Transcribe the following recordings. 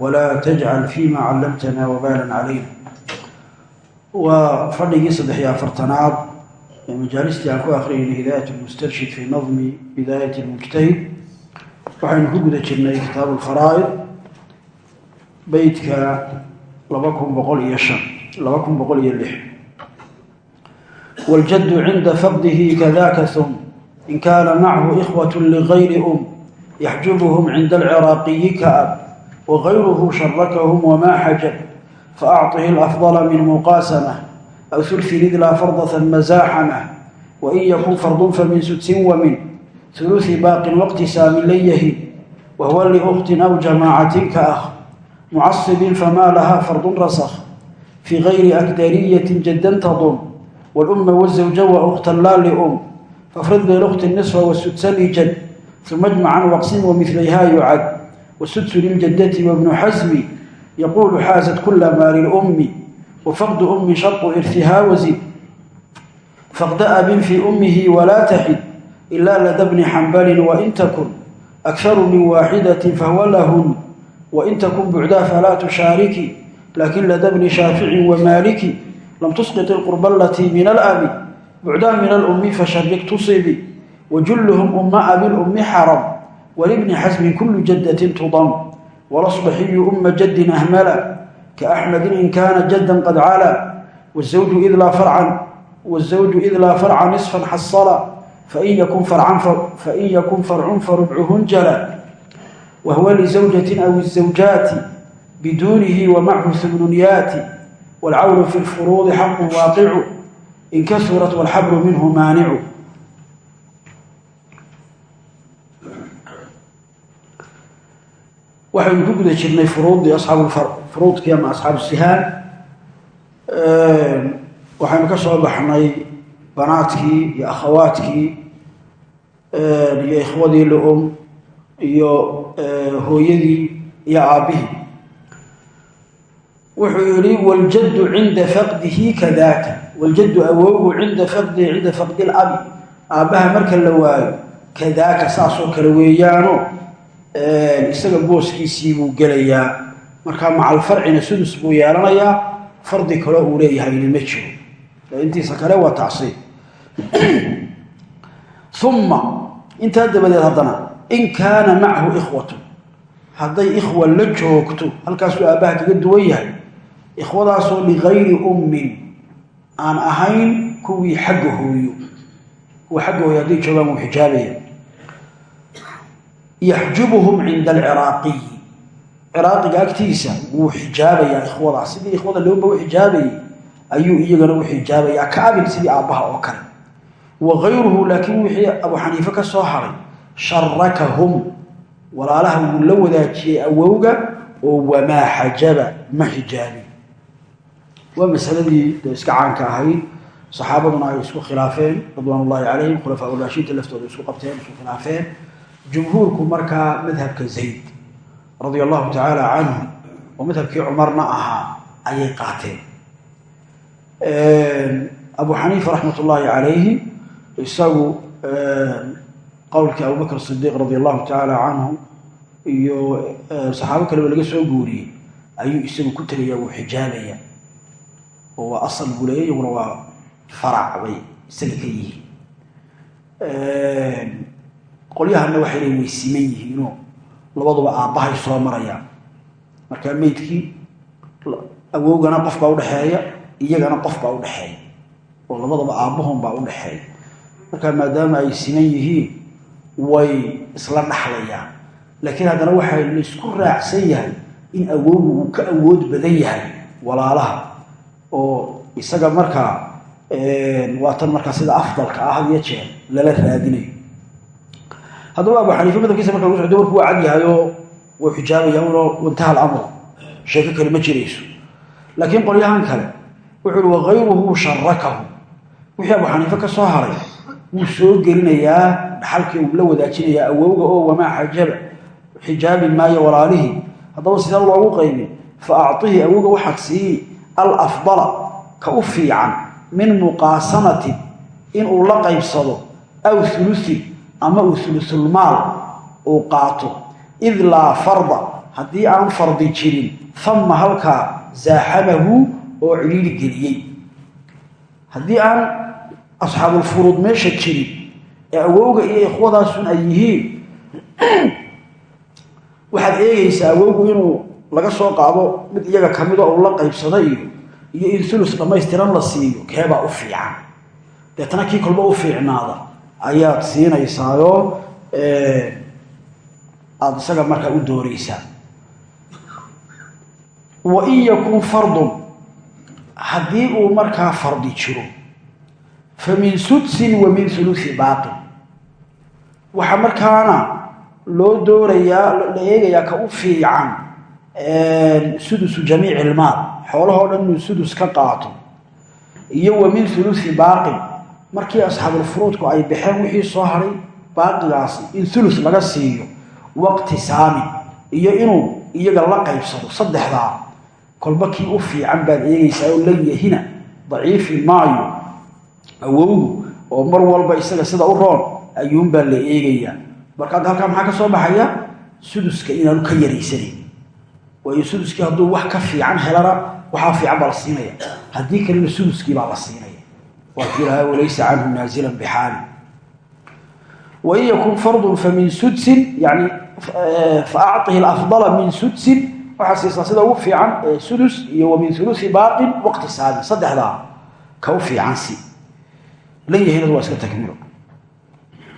walaa tajcal fiima callamtana wabaalan calayna waa fadhigii saddex iyo afartanaad ee majaalistii aan ku akriyaynay hidaayat lmustarshid fii nadmi bidaayat lmujtahid waxaynu ku guda jirnay kitaabu lkharaa'id beydka laba kun boqol iyo shan laba kun boqol iyo lix. Waljaddu cinda faqdihi kadaka um in kaana machu ikhwat ligayri um yaxjubuhum cinda alciraaqiyi kaab. وغيره شركهم وما حجب فأعطه الأفضل من مقاسمة أو ثلث إذ لا فرض ثم زاحمه وإن يكن فرض فمن سدس ومن ثلث باق واقتسام ليه وهو لأخت أو جماعة كأخ معصب فما لها فرض رسخ في غير أكدرية جدا تضم والأم والزوج وأختا لا لأم فافرض للأخت النصف والسدس لجد ثم اجمعا واقسم ومثليها يعد والسدس للجدة وابن حزم يقول حازت كل ما للأم وفقد أم شرط إرثها وزد فقد أب في أمه ولا تحد إلا لدى ابن حنبل وإن تكن أكثر من واحدة فهو لهن وإن تكن بعدا فلا تشاركي لكن لدى ابن شافع ومالك لم تسقط القربى التي من الأب بعدا من الأم فشرك تصيبي وجلهم أم أبي الأم حرم ولابن حزم كل جدة تضم والأصبحي أم جد أهملا كأحمد إن كان جدا قد علا والزوج إذ لا فرعا والزوج إذ لا فرع نصفا حصلا فإن يكن فرعا فإن يكن فرع فربعهن جلا وهو لزوجة أو الزوجات بدونه ومعه ثمنيات والعول في الفروض حق واقع إن كثرت والحبر منه مانع waxaynu ku guda jirnay furuuddii asxaabufuruudkii ama asxaabu sihaan waxaynu ka soo baxnay banaadkii iyo akhawaadkii iyo ikhwadii la-um iyo hooyadii iyo aabbihii. Wuxuu yihi waljaddu cinda faqdihi kadaaka. Waljaddu awowgu cinda faqdihi cinda faqdi labi aabbaha marka la waayo kadaaka saasoo kale weeyaano isaga booskiisii buu gelayaa. Markaa macalfarcina sudus buu yeelanayaa. Fardi kale uu leeyahayna ma jiro. Intiisa kale waa tacsiib uma intaa dabadeed haddana in kaana macahu ikhwatu. Hadday ikhwa la joogto halkaasuu aabbaha kaga duwan yahay ikhwadaasoo ligayri ummin aan ahayn kuwii xagga hooyo. Kuwa xagga hooyo hadday joogaan wuu xijaabaya yaxjubuhum cinda alciraaqiyi ciraaqiga agtiisa wuu xijaabayaa ikhwadaas. Sidii ikhwada looba u xijaabayay ayuu iyagana u xijaabayaa. Ka abin sidii aabbaha oo kale. Wa gayruhu laakiin wixii abu xaniife ka soo haray sharakahum walaalaha wuu la wadaajiyey awowga oo wamaa xajaba ma xijaabin waa masaladii dee iska caanka ahayd. Saxaabaduna ay isku khilaafeen ridwaan ullaahi calayhim khulafaa uraashiinta laftooda isku jumhuurku markaa madhabka zayd radia allahu tacaala canhu oo madhabkii cumarna ahaa ayay qaateen. Abu xaniifa raxmat ullaahi calayhi isagu qowlkii abubakr sidiiq radia allahu tacaala canhu iyo saxaabo kaleba laga soo guuriyey ayuu isagu ku tegaya wuu xijaabaya. Oo waa asal buu waa farac bay isaga ka yihiin qolyahana waxay leeyiin way siman yihiinoo labaduba aabbahay soo marayaan. Markaa meydkii awowgana qof baa udhexeeya iyagana qof baa udhexeeya oo labadaba aabbahun baa udhexeeya markaa maadaama ay siman yihiin way isla dhaxlayaan. Laakiin haddana waxaa laysku raacsan yahay in awowgu uu ka awood badan yahay walaalaha. Oo isaga markaa waa tan markaa sida afdalka ah iyo jeer lala raadinayo haddaba abu xaniife madabkiisa marka lagu socdo warku waa cad yahay oo wuu xijaabaya uno intaha alamr sheeko kale ma jirayso. Laakiin qolyahan kale wuxuu uhi wakayruhu sharakahu wixii abu xaniife ka soo haray wuu soo gelinayaa dhaxalkii uu la wadaajinayaa awowga oo wamaa xajaba xijaabi maayo walaalihii haddaba sidee loogu qaybi fa acطihi awowga waxaad siiyi alafdala ka u fiican min muqaasamatin inuu la qaybsado aw ulusin ama uu ulusulmaal uu qaato. Id laa farda haddii aan fardi jirin fama halkaa zaaxamahu oo ciliili geliyey. Haddii aan asxaabulfuruud meesha jirin ee awowga iyo ikhwadaasun ay yihiin waxaad eegaysaa awowgu inuu laga soo qaado mid iyaga kamida uu la qaybsada iyo iyo in ulus dhammaystiran la siiyo keebaa u fiican? Deetana kii kolba u fiicnaada ayaad siinaysaayoo aada isaga markaa u dooraysaa. Wa in yakun fardun. Haddii uu markaa fardi jiro fa min sudsin wa min ulusi baaqin waxaa markaana loo doorayaa la eegayaa ka u fiican sudusu jamiici ilmaal xoolahoo dhan inuu sudus ka qaato. Iyo wa min ulusi baaqin markii asxaabulfuruudku ay baxeen wixii soo haray baaqigaasi in ulus laga siiyo waqti saamin iyo inuu iyaga la qaybsado saddexdaa kolba kii u fiican baad eegaysaa oo lan yahina daciifi maayo awowgu oo mar walba isaga sida u roon ayuunbaa la eegayaa. Marka hadda halkaa maxaa ka soo baxaya? Suduska inaanu ka yaraysanayn waayo suduskii hadduu wax ka fiican helana waxaa fiican baa la siinaya. Haddii kalena suduskii baa la siinaya waa kii lahaa walaysa canhu naazilan bixaali wain yakun fardun famin sudsin yani faacطihi alafdala min sudsin waxaa siisaa sida ugu fiican sudus iyo wa min ulusi baaqin waqti saabi saddexdaa ka u fiican si lan yahinadu waa iska takmilo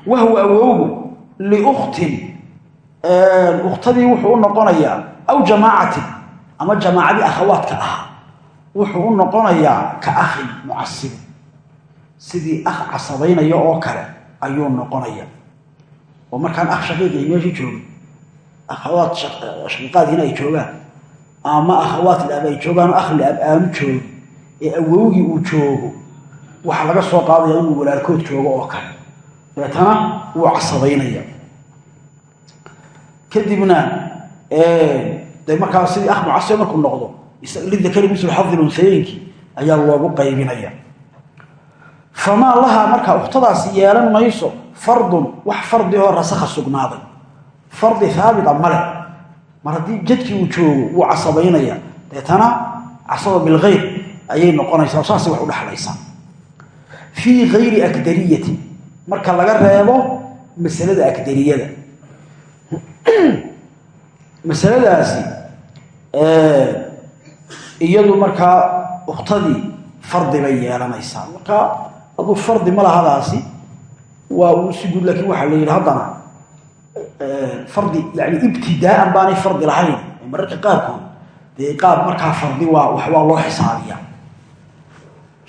wahwa awowgu liuktin ukhtadii wuxuu u noqonayaa aw jamaacatin ama jamaacadii akhawaadka ah wuxuu u noqonayaa ka akhin mucasibin sidii akh casabaynaya oo kale ayuu noqonaya. Oo markaan akh shaqiiq ay meesha joogin akhawaad shaqiiqaadkiina ay joogaan ama akhawaat liab ay joogaan oo akh liab aanu joogin ee awowgii uu joogo waxaa laga soo qaadaya inuu walaalkood joogo oo kale. Deetana wuu casabaynaya kadibna de markaa sidii akh mucasib markuu noqdo lidakari mislu xadi unsayeynkii ayaa loogu qaybinaya famaa lahaa markaa ukhtadaasi yeelan mayso fardun wax fardi oo rasakha sugnaaday. Fardi haabita male. Mar haddii jadkii uu joogo wuu casabaynaya deetana casaba bilkhayr ayay noqonaysaa saasay wax u dhexlaysaa fii kayri akdariyati marka laga reebo masalada akdariyada. Masaladaasi iyadu markaa ukhtadii fardi bay yeelanaysaa. Markaa aduu fardi ma lahadaasi waa uu si guud laakiin waxaa la yidhi haddana fardi yani ibtidaaan baanay fardi lahayn. Mararka qaarkood. Dee qaab markaa fardi waa waa loo xisaabiyaa.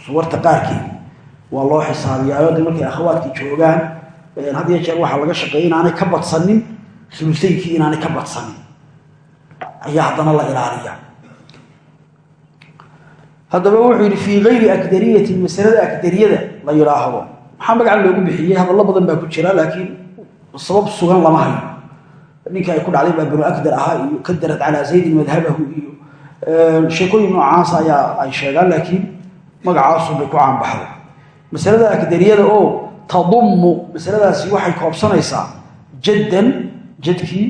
Suwarta qaarkeed waa loo xisaabiyaa. De markay akhawaadkii joogaan had iyo jeer waxaa laga shaqeeya inaanay ka badsanin sulusaynkii inaanay ka badsanin. Ayaa haddana la ilaaliyaa haddaba wuxuu yidhi fii kayri akdariyatin masalada akdariyada la yidhaahdo maxaa magacan loogu bixiyey? Hadallo badan baa ku jira laakiin sabab sugan lama hayo. Ninka ay ku dhacday baa banu akdar ahaa iyo kadarad calaa zaydin madhabahu iyo sheekooyin noocaas ayaa ay sheegaan laakiin magacaasu bay ku caanbaxday. Masalada akdariyada oo tadummu masaladaasi waxay koobsanaysaa jaddan jadkii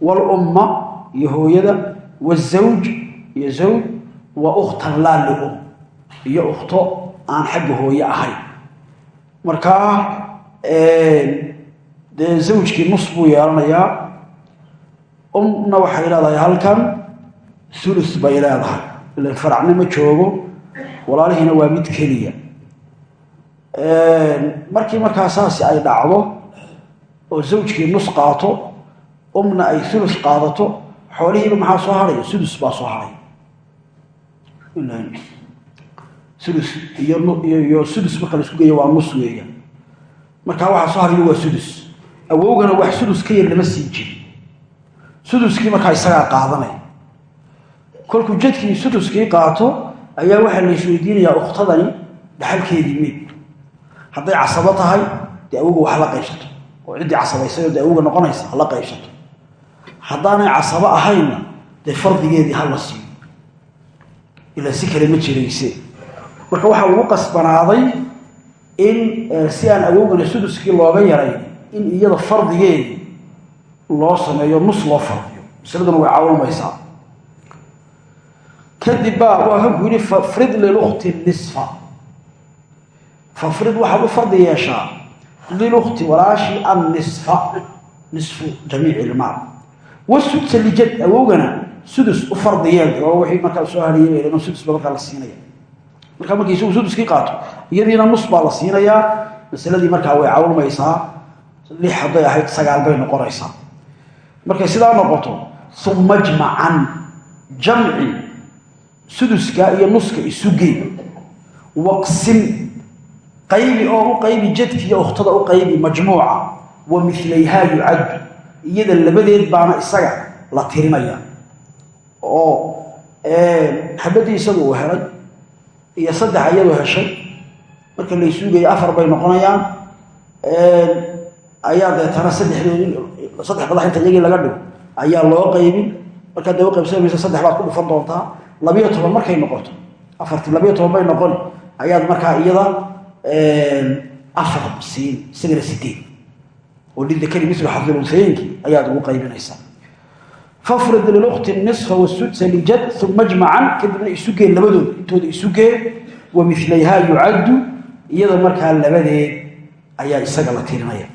walumma iyo hooyada wazawj wa ukhtan laa iyo ukhto aan xagga hooye ahayn markaa dee zawjkii nus buu yeelanayaa. Umna waxay leedahay halkan ulus bay leedahay. Ilan faracna ma joogo walaalihiina waa mid keliya. Markii markaa saasi ay dhacdo oo zawjkii nus qaato umna ay ulus qaadato xoolihiiba maxaa soo hadhaya sudus baa soo sudus iyo sudus marka la isku geeyo waa nus weeya. Markaa waxaa soo hadhaya waa sudus. Awowgana wax sudus ka yar lama sii jiri suduskii markaa isagaa qaadanaya kolkuu jadkii suduskii qaato ayaa waxaa la isweydiinayaa ukhtadani dhaxalkeedii meyd hadday casabo tahay dee awoga wax la qaybsato. Oo ciddii casabaysayoo dee awoga noqonaysa ha la qaybsato. Haddaanay casabo ahaynna dee fardigeedii ha la siiyo ilaa si kale ma jirayse. Marka waxaa ugu qasbanaaday in si aan awowgana suduskii looga yaray in iyada fardigeedii loo sameeyo nus loo fardiyo. Masladuna way cawilmaysaa kadib baa waa kanku yidhi fafrid lilukti nisfa. Fafrid waxaad u fardi yeeshaa lilukti walaashii annisfa nisfu jamiici ilmaal. Wasudsa lijad awowgana sudus u fardiyeen oo wixii markaa soo hariyay bay sudus ba markaa la siinaya. Markaa markii isagu suduskii qaato iyadiina nus baa la siinayaa masaladii markaa way cawilmaysaa lix hadday ahayd sagaal bay noqonaysaa. Markay sidaa noqoto uma jmacan jamci suduska iyo nuska isugee waqsim qaybi oo u qaybi jadki iyo ukhtada u qaybi majmuuca wa milayhaa yucaddu iyada labadeed baana isaga la tirinaya oo xabadii isagu uu helay iyo saddex iyadu heshay. Marka la isuugaya afar bay noqonayaan. Ayaa deetana saddexdoodi saddex badax inta iyagii laga dhigo ayaa loo qaybin. Markaad daba qaybsamaysa saddex baad ku dhufan doontaa. Labiyo toban markay noqoto afarti labiyo toban bay noqon ayaad markaa iyada afar siin isagana sideed oo lidakari mislu xadilunhayeenkii ayaad ugu qaybinaysaa fafrid lilukti nisfa wasudsa lijad uma jmacan kadibna isugee labadooda intooda isugee wa milayhaa yucaddu iyada markaa labadeed ayaa isaga la tirinaya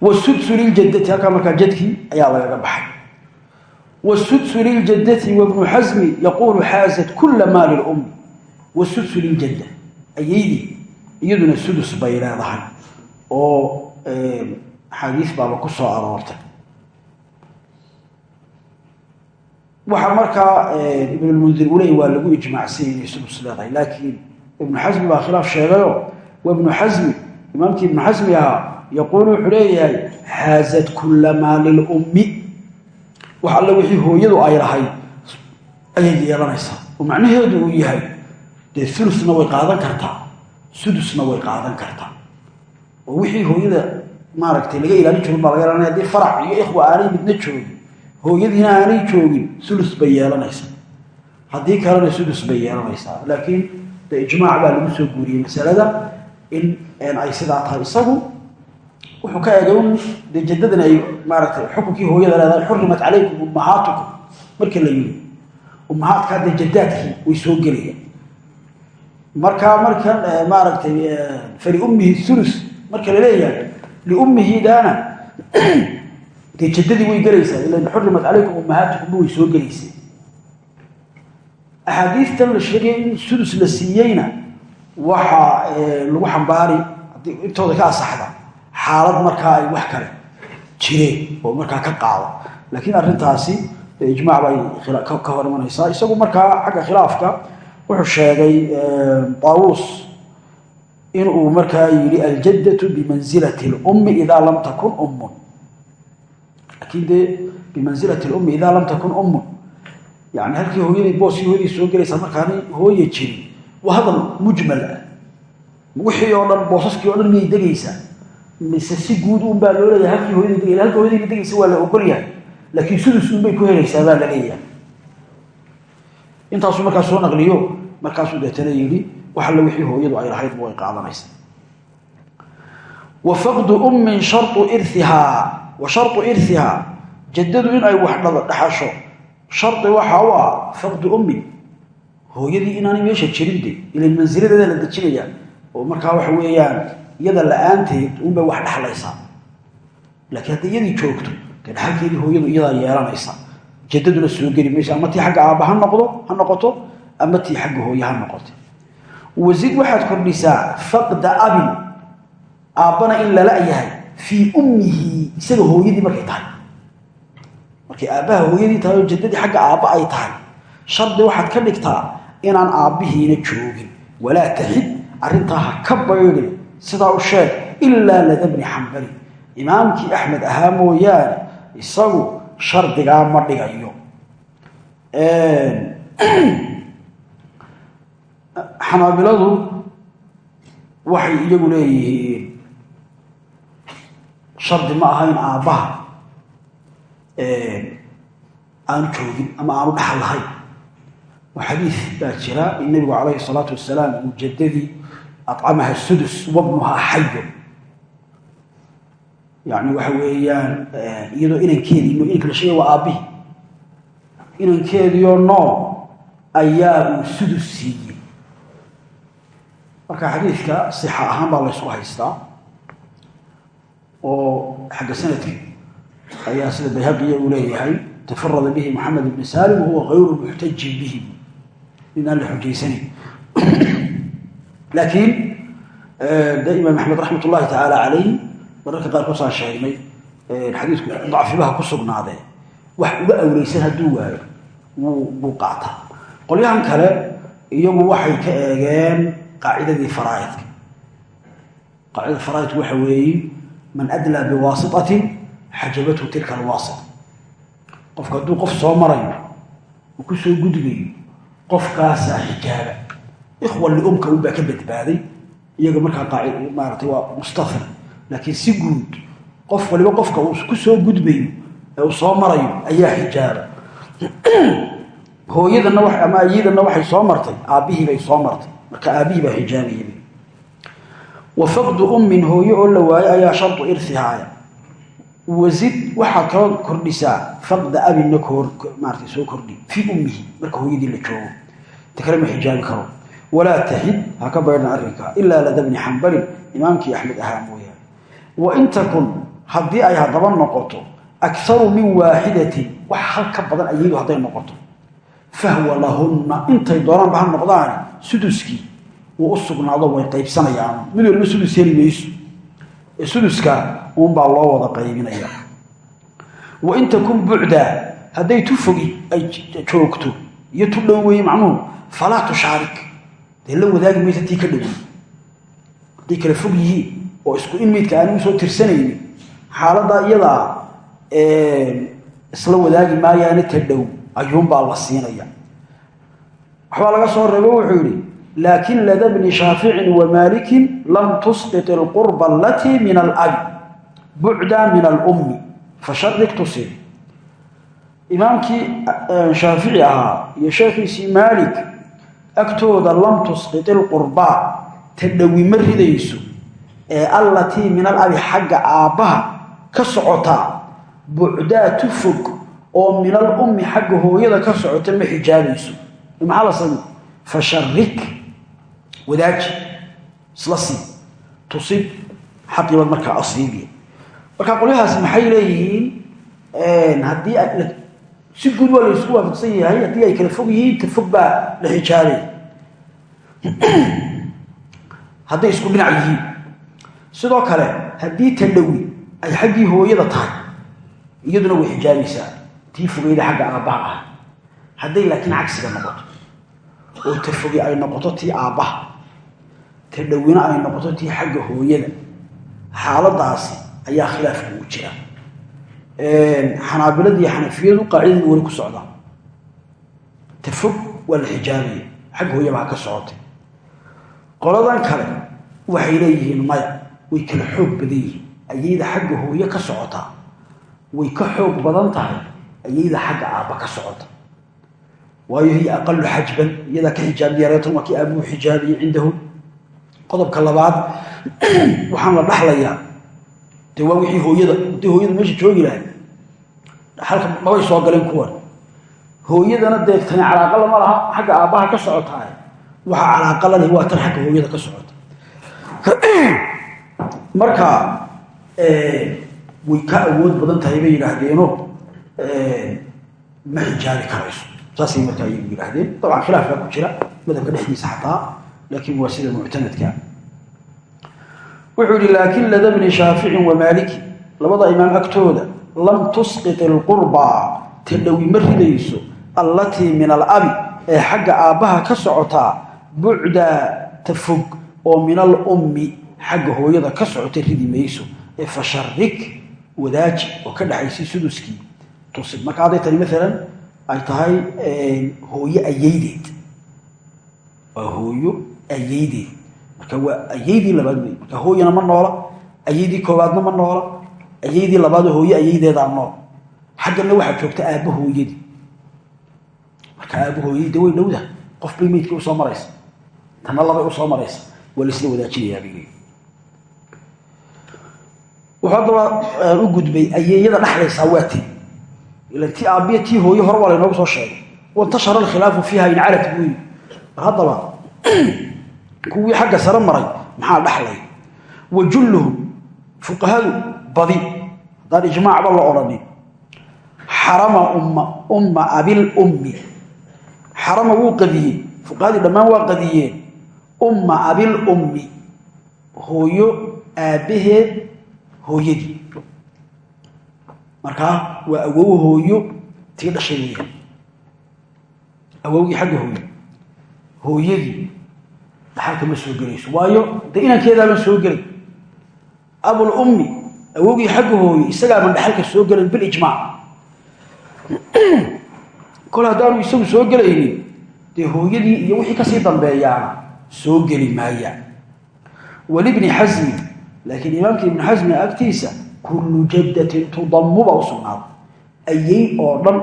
wasudsu liljadati halkaa markaa jadkii ayaa lagaga baxay wasudsu liljadati wabnu xasmi yaquulu xaazat kula maali lummi wasudsu liljadda ayaydii iyaduna sudus bay leedahay oo axaadiis baaba ku soo aroortay waxaa markaa ibnulmundir uu leey waa lagu ijmaacsan inay sudus leedahay laakiin ibnu xasmi baa khilaaf sheegayo. Wa ibnu xasmi imaamkii ibnu xasmi ahaa yaquulu wuxuu leeyahay xaazat kula maali lummi wax alle wixii hooyadu ay lahayd ayay yeelanaysaa. Oo macnaheedu uu yahay dee ulusna way qaadan kartaa sudusna way qaadan kartaa. Oo wixii hooyada maaragtay laga ilaalin jirin laga ilaalinaya haddii farac iyo ikhwa aanay midna joogin hooyadiina aanay joogin sulus bay yeelanaysaa. Haddii kalena sudus bay yeelanaysaa. Laakiin de ijmaac baa lagu soo guuriyey masalada in ay sidaa tahay isagu wuxuu ka egay un dee jadadan ay maaragtay xukunkii hooyada leedahay xurimat calaykum ummahaatukum marka la yiri ummahaadkaa dee jadaadkii way soo gelayaan. Markaa markan maaragtay faliummihi ulus marka la leeyahay liummihidaana dee jaddadii way gelaysaa ila xurimat calaykum ummahaatukumba way soo gelaysay. Axaadiistan la sheegay in sulus la siiyeyna waxaa lagu xambaari intooda ka asaxda xaalad markaa ay wax kale jireen oo markaa ka qaado. Laakiin arrintaasi ijmaac bay ka hor imanaysaa. Isagu markaa xagga khilaafka wuxuu sheegay taawuus inuu markaa yidhi aljaddatu bimansilati lummi idaa lam takun ummun laakiin dee bimansilati lummi idaa lam takun ummun yani halkii hooyadii booskii hooyadii soo gelaysaa markaanay hooye jirin waa hadal mujmal ah wixii oo dhan boosaskii oo dhan miyay degaysaa mise si guud un baa loo leeyahay halkii hooyadii degay halka hooyadii degaysa waa la ogol yahay laakiin sudus un bay ku helaysaa baa la leeyahay intaasuu markaa soo naqliyo markaasuu deetana yidhi wax alle wixii hooyadu ay lahaydba way qaadanaysaa wa faqdu wa shartu irihaa jaddadu in ay wax dhaxasho. Shardi waxa u ah faqdu ummin hooyadii inaanay meesha jirin de ilan mansiladeeda la dejinayaa oo markaa waxa weeyaan iyada la'aanteed wax dhexlaysaa laakiin hadday iyadii joogto dee dhaxalkeedii hooyadu iyadaa yeelanaysa jaddaduna soo geli mayso ama tii xagga aabba noqdo ha noqoto ama tii xagga hooye noqoto wasid waxaad kordhisaa faqda abin aabbana in lala yahay fii ummihi isaga hooyadii markay tahay. Markay aabbaha hooyadii tahay oo jaddadii xagga aabba ay tahay. Shardi waxaad ka dhigtaa inaan aabbihiina joogin. Walaa taxid arrintaa ha ka baydhin sidaa u sheeg ilaa lada bni xambali imaamkii axmed ahaa mooyaane isagu shardigaa ma dhigayo. Xanaabiladu waxay iyagu leeyihiin shardi ma aha in aabbaha aanu joogin ama aanu dhaxal lahayn. Oo xadiid baa jira in nebigu calayhi salaatu wasalaam mujadadii acamaha sudus wabnuhaa xayo yani waxa weeyaan iyadoo inankeedii inanka la waa aabbihii inankeediioo nool ayaa uu sudus siiyey. Marka xadiidka sixa ahaan baa laysku haystaa oo xagga sanadka ayaa sida bayhaqiya uu leeyahay tafarada bihi moxamed ibn salim wahuwa hayru muxtajin bihi in aan la xujaysanayn laakiin de imaam axmed raxmat ullahi tacaala calayh mararka qaar kusaan sheegnay xadiidku dacfibaha ku sugnaadee wax uga awleysan hadduu waayo wuu buu qaataa. Qolyahan kale iyagu waxay ka eegeen qaacidadii faraaidka. Qaacidada faraaidku waxa weeye man adlaa biwaasitatin xajabathu tilka alwaasita qofka hadduu qof soo marayo uu ku soo qofkaasaa xijaaba ikhwa liumka unbaa ka badbaaday iyaga markaa qaaci maaratay waa mustafir laakiin si guud qof waliba qofka uu ku soo gudbayo ee uu soo marayo ayaa xijaaba wa ama ayadana waxay soo martay aabbihii bay soo martay marka aabbihii baa xijaabayay wa faqdu ummin hooyo oo la waayo ayaa shardu irhihaaya wasid waxaad kala kordhisaa faqda abinna maarata soo kordhi fii ummihi marka hooyadii la joogo. Ta kale ma xijaabi karo. Walaa taxid ha ka baydhan arrinkaa ilaa lada bni xambalin imaamkii axmed ahaa mooyaane. Wa in takun haddii ay haddaba noqoto akaru min waaxidatin wax hal ka badan ayadu hadday noqoto. Fahwa lahunna intay doonaanba ha noqdaani suduskii wuu u sugnaado way qaybsanayaan. Mid waliba sudus heli mayso. Ee suduska uunbaa loo wada qaybinaya. Wa in takun bucdaa hadday tu fogi ay joogto iyo tu dhow weeye macnuhu falaa tushaarik. Dee la wadaagi maysa tii ka dhowey hadday kala fog yihiin oo isku in meydka aani u soo tirsanaynin xaaladdaa iyadaa isla wadaagi maayaana ta dhow ayuunbaa la siinaya. Waxbaa laga soo reebo wuxuu yidhi laakin lada bni shaaficin wa maalikin lam tusqit alqurba alatii min alabi bucda min alummi fasharik tusib imaamkii shaafici ahaa iyo sheekhiisii maalik agtooda lam tusqit ilqurbaa ta dhowi ma ridayso ee allatii min alabi xagga aabbaha ka socotaa bucdaa tu fog oo min alummi xagga hooyada ka socota ma xijaabayso wadaaji isla sii tusib xaqiibad markaa asiibiya marka qolyahaasi maxay leeyihiin? Haddii si guud waa la isku waafaqsan yahay haddii ay kala fog yihiin ta baa la xijaabay hadday isku dhinac yihiin. Sidoo kale haddii ta dhowi ay xaggii hooyada tahay iyaduna way xijaabaysaa tii fogeyda xagga aabbaha ah. Hadday laakiin cagsiga noqoto oo ta foge ay noqoto tii aabbaha ta ay noqoto tii xagga hooyada. Xaaladaasi ayaa khilaafka uu jira. Xanaabilada iyo xanafiyadu qaacidadu weli ku socdaa ta fog waa la xijaabaya xagga hooyabaa ka socotay. Qoladan kale waxay leeyihiin maya way kala xoog badan yihiin. Ayayda xagga hooye ka socotaa way ka xoog badan tahay ayayda xagga aabba ka socota. Waayo hiya aqalu xajban iyadaa ka xijaab yareetan waa kii aabuu xijaabiye cindahu qodobka labaad waxaan la dhaxlayaa de waa wixii hooyada haddii hooyada meesha joogi lahay halka mabay soo galeen kuwan. Hooyadana dee calaaqa lama laha xagga aabbaha ka socotaay waxaa calaaqa la leh waa tan xagga hooyada ka socota. Marka way ka awood badan tahay bay yidhaahdeeno ma xijaabi karayso. Saasay markaa iyagu yidhaahdeen. Dabcan khilaaf baa ku jira madhabka dhexdiisa xataa laakiin waa sida muctamadka wuxuu yihi laakin lada bni shaaficin wa maaliki labada imaam agtooda lam tusqit ilqurbaa ta dhowi ma ridayso allatii min alabi ee xagga aabbaha ka socotaa bucdaa ta fog oo min alummi xagga hooyada ka socota ridi mayso ee fasharik wadaaji oo ka dhaxaysay suduskii tusib marka maalan ay tahay hooyo ayeydeed waa hooyo ayeydeed marka waa ayeydii labaad wey marka hooyana ma noola. Ayeydii koowaadna ma noola. Ayeydii labaad hooyo ayeydeedaa nool xaggana waxaa joogta aabba hooyadii marka aabba hooyadii way dhowda qof bay meydkii u soo maraysa. Tana labay u soo maraysa. Waa laisla wadaajinayaabay wuxuu haddaba u gudbay ayeeyada dhexlaysaa waa ti ilan tii aabbiya tii hooye hore waa laynoogu soo sheegay. Wantashara alkhilaafu fiiha incalat buu yii haddaba kuwii xagga sare maray maxaa dhexlay wa julluhum fuqahadu badi. Haddaan ijmaacba la odhanin xarama umma umma abil ummi. Xarama wuu qadiyey fuqahadii dhammaan waa qadiyeen. Umma abil ummi. Hooyo aabbaheed hooyadii. Markaa waa awow hooyo tii dhashay weeyaan. Awowgii xagga hooyo hooyadii dhaxalka ma soo gelayso. Waayo dee inankeedaaban soo gelay abul ummi awowgii xagga hooyo isagaaban dhaxalka soo gelin bilijmaac kol haddaanu isagu soo gelaynin dee hooyadii iyo wixii ka sii dambeeyaana soo geli maayaan walibni xasmi laakiin imaamka ibnu xasmi agtiisa kullu jaddatin tudamu baa u sugnaaday. Ayey oo dhan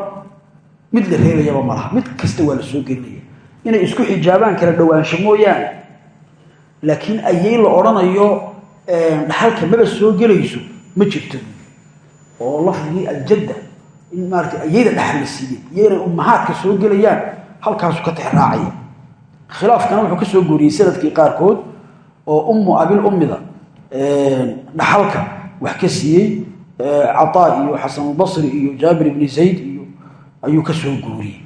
mid la reebayaba malaha mid kasta waa la soo gelinaya. Inay isku xijaabaan kala dhowaansho mooyaane laakiin ayey la odhanayo dhaxalka maba soo gelayso ma jirto. Oo lafdigii aljadda in maarata ayeyda dhaxal la inay ummahaadka soo gelayaan halkaasu ka tixraacaya. Khilaafkana wuxuu ka soo guuriyey sannadkii qaarkood oo ummu abil ummida dhaxalka wax ka siiyey cataa iyo xasanulbasri iyo jaabir ibni zayd iyo ayuu ka soo guuriyey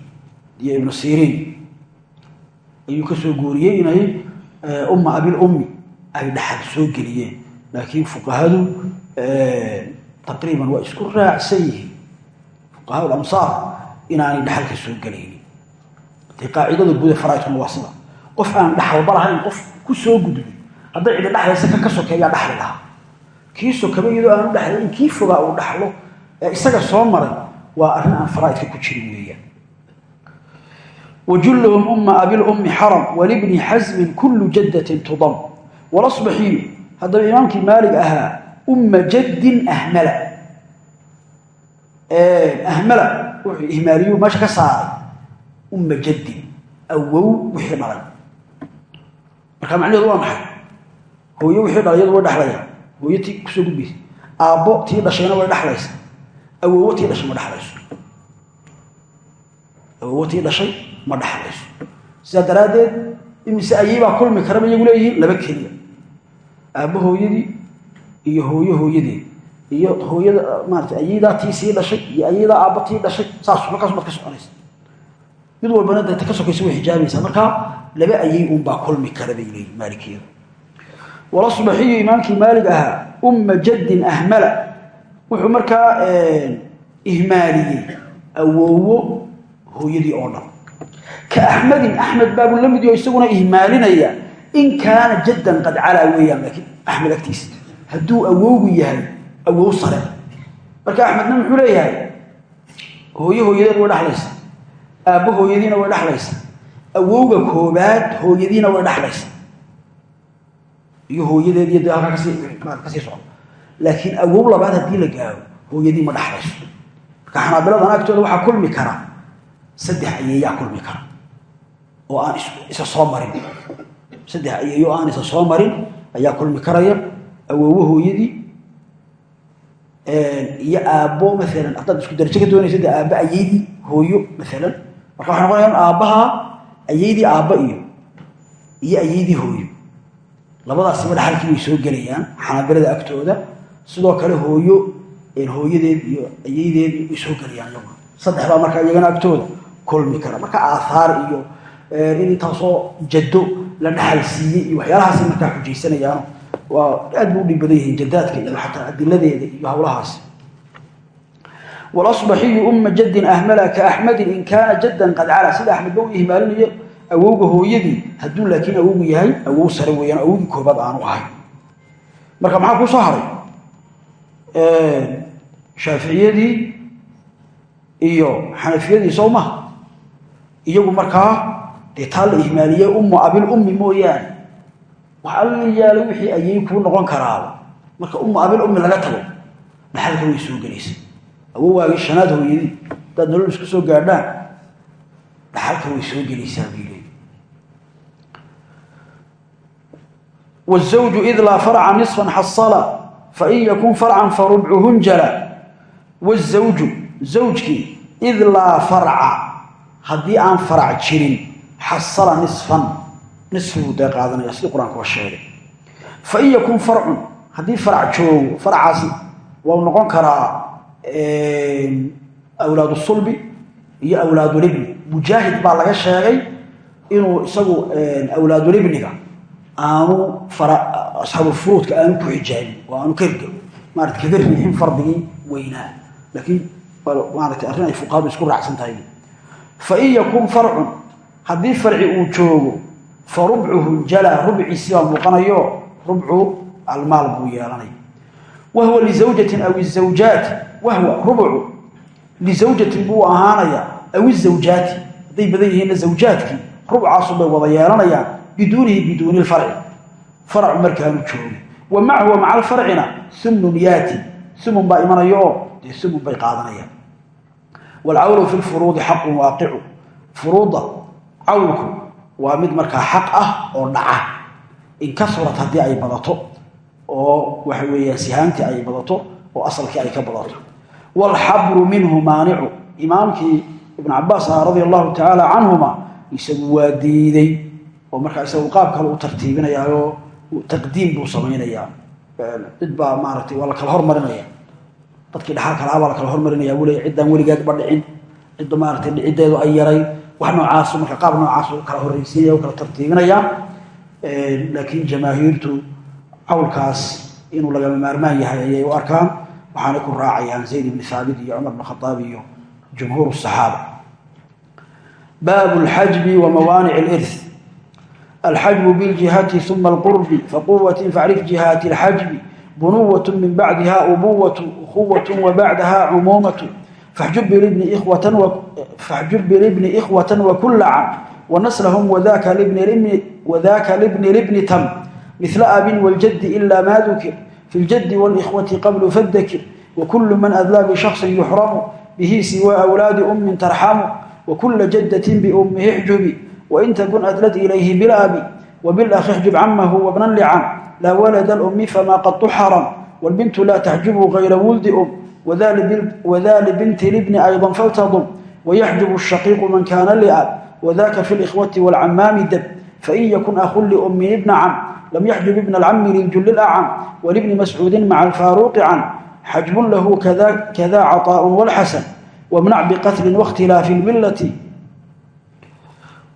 iyo ibnu siriin. Ayuu ka soo guuriyey inay umma abil ummi ay dhaxal soo geliyeen. Laakiin fuqahadu taqriiban waa isku raacsan yihiin. Fuqahaa amsaar inaanay dhaxalka soo gelaynin dee qaacidada guud ee faraaidkuna waa sida. Qof aan dhaxalba lahayn qof ku soo gudbay hadday cidi dhexlaysa kan ka sokeeyaa dhaxli lahaa. Kii sokaba iyadoo aanu dhexlay in kii fogaa uu dhaxlo ee isaga soo maray waa arrin aan faraaidka ku jirin weeyaan wajulluhum umma abilummi xaram walibni xasmin kullu jaddatin tudam walasbaxiyu haddaba imaamkii maalig ahaa umma jaddin ahmala ahmala wuxuu ihmaaliyu meesha ka saaray umma jaddin awow wixii dhalay markaa macnaheedu waa maxay hooyo wixii dhalay iyadu way dhexlayaan hooyo tii ku soo gudbaysa aabbo tii dhashayna way dhexlaysa awowo tii dhashay ma awowo tii dhashay ma dhexlayso sidaa daraaddeed imise ayey baa kulmi karaba iyagu leeyihiin laba keliya. Aabbo hooyadii iyo hooyo hooyadeed. Iyo hooyada maarata ayeydaa tii dhashay iyo ayeydaa aabbo tii dhashay saas markaas baad ka soconaysa. Mid walbana dee ka sokaysa way xijaabaysaa markaa laba ayey uunbaa kulmi kara bay leeyihiin maalikiyadu walasbaxiyu imaamkii maalig ahaa umma jaddin ahmala. Wuxuu markaa ihmaaliyey awoowo hooyadii oo dhan. Ka axmedin axmed baabuu la mid yaho isaguna ihmaalinaya in kaana jaddan qad calaa weeyaan laakiin axmed agtiisa. Hadduu awowgu yahay awow sare. Marka axmedna muxuu leeyahay hooyo hooyadeed way dhexlaysa aabbo hooyadiina way dhexlaysa awowga koobaad hooyadiina way dhexlaysa iyo hooyadeed iyo de halkaa ka sii socdo. Laakiin awow labaad haddii la gaaro hooyadii ma dhexlayso marka xanaabiladan agtooda waxaa kulmi kara saddex ayeeyaa kulmi kara oo aan isa soo marin. Saddex ayeeyo aan isa soo marin ayaa kulmi karaya. Awowo hooyadii iyo aabbo maalan haddaad isku darajo ka doonaysa de aabbo ayeydii hooyo maalan marka waxay noqonayaan aabbaha ayeydii aabba iyo iyo ayeydii hooyo. Labadaasiba dhaxalkii way soo gelayaan xanaabilada agtooda. Sidoo kale hooyo hooyadeed iyo ayeydeed way soo gelayaan iyaguna saddex baa markaa iyagana agtooda kulmi kara. Marka aathaar iyo in intaasoo jaddo la dhaxal iyo waxyaalahaasay markaa xujaysanayaan waa aad bu u dhib badan yihiin jadaadka iyo xataa adiladeeda iyo hawlahaasi walasbaxiyu umma jaddin ahmala ka axmedin in kaana jaddan qad cala. Sida axmed ba u ihmaalinayo awowga hooyadii hadduu laakiin awowgu yahay awow sare weeyaan awowgii koobaad aanu ahay. Marka maxaa kuu soo haray? Shaaficiyadii iyo xanafiyadii soo maha iyagu markaa dee taa la ihmaaliyey ummu abil ummi mooyaane. Wax alla yaalo wixii ayay kuu noqon karaaba marka ummu abil ummi laga tago dhaxalka way soo gelaysa awowaagii shanaad hooyadii haddaad nolol isku soo gaadhaan. Dhaxalka way soo gelaysaa leeyi wazawju id laa farca nisfan xasala fain yakun farcan farubcuhun jala. Wazawju zawjkii id laa farca haddii aan farac jirin xasala nisfan. Nisfi buu dee qaadanaya sidii qur'aanku waa sheegay. Fain yakun farcun haddii farac joogo faracaasi wau noqon karaa awlaadu sulbi iyo awlaadulibni mujaahid baa laga sheegay inuu isagu awlaadulibniga aanu asxaabulfuruudka aanu ku xijaabin oo aanu karga maarata kaga riixin fardigii weynaa. Laakiin maarata arrin ay fuqahadu isku raacsan tahay fain yakun farcun haddii farci uu joogo fa rubcuhu jala rubciisi baa muuqanayo rubcu almaal buu yeelanaya wahwa lizawjatin aw izawjaat wahwa rubcu lizawjatin buu ahaanayaa aw izawjaati hadday badan yihiinna zawjaadkii rubcaasubay wada yeelanayaan biduunihi biduuni lfarci farcu markaanu joogi wa macahu wa maca alfarcina sumun yaati sumun baa imanaya oo dee bay qaadanayaan waalcawlu fi lfuruudi xaqun waaqicu furuudda cawlku waa mid markaa xaq ah oo dhaca. Inkasurat haddii ay badato oo waxa weeyaan sihaantii ay badato oo asalkii ay ka badato. Waalxabru minhu maanicu. Imaamkii ibn cabaas aha radia allahu tacaala canhuma isagu waa diiday oo markaa isagu qaab kale u tartiibinayaayoo taqdiim buu samaynayaa dadkii dhaxalka lahaa baa la kala hormarinaya wuu leeya ciddaan weligeedba dhicin. Cidda maaratay dhiciddeedu ay yaray. Wax noocaasu marka qaab noocaasu kala horreysiinaya o kala tartiibinaya. Laakiin jamaahiirtu cawlkaas inuu lagama maarmaan yahay ayay u arkaan. Waxaanay ku raacayaan zayd ibni haabit iyo cumar bn khadaab iyo jumhuur saxaaba. Baabu lxajbi wa mawaanic alirth alxajbu biljihati uma alqurbi faquwatin facrif jihaati alxajbi bunuwat min bacdiha ubuwatu ukhuwat wabacdaha cumuumatu faxjur bilibni ikhwatan wakulaca wanaslahum wadaka libni libni tam mila abin waljadi ila maa dukir fi ljadi walikhwati qablu fadakir wakulu man adlaa bishaksin yuxramu bihi siwa wlaadi ummin tarxamu wakula jadatin biummihi xjubi wain takun adlad ilayhi bilaabi wabilakhi xjub camahu wabnan licam لا ولد الأم فما قد تحرم والبنت لا تحجب غير ولد أم وذا لبنت الابن أيضا فلتضم ويحجب الشقيق من كان لأب وذاك في الإخوة والعمام دب فإن يكن أخ لأم ابن عم لم يحجب ابن العم للجل الأعم ولابن مسعود مع الفاروق عن حجب له كذا, كذا عطاء والحسن وامنع بقتل واختلاف الملة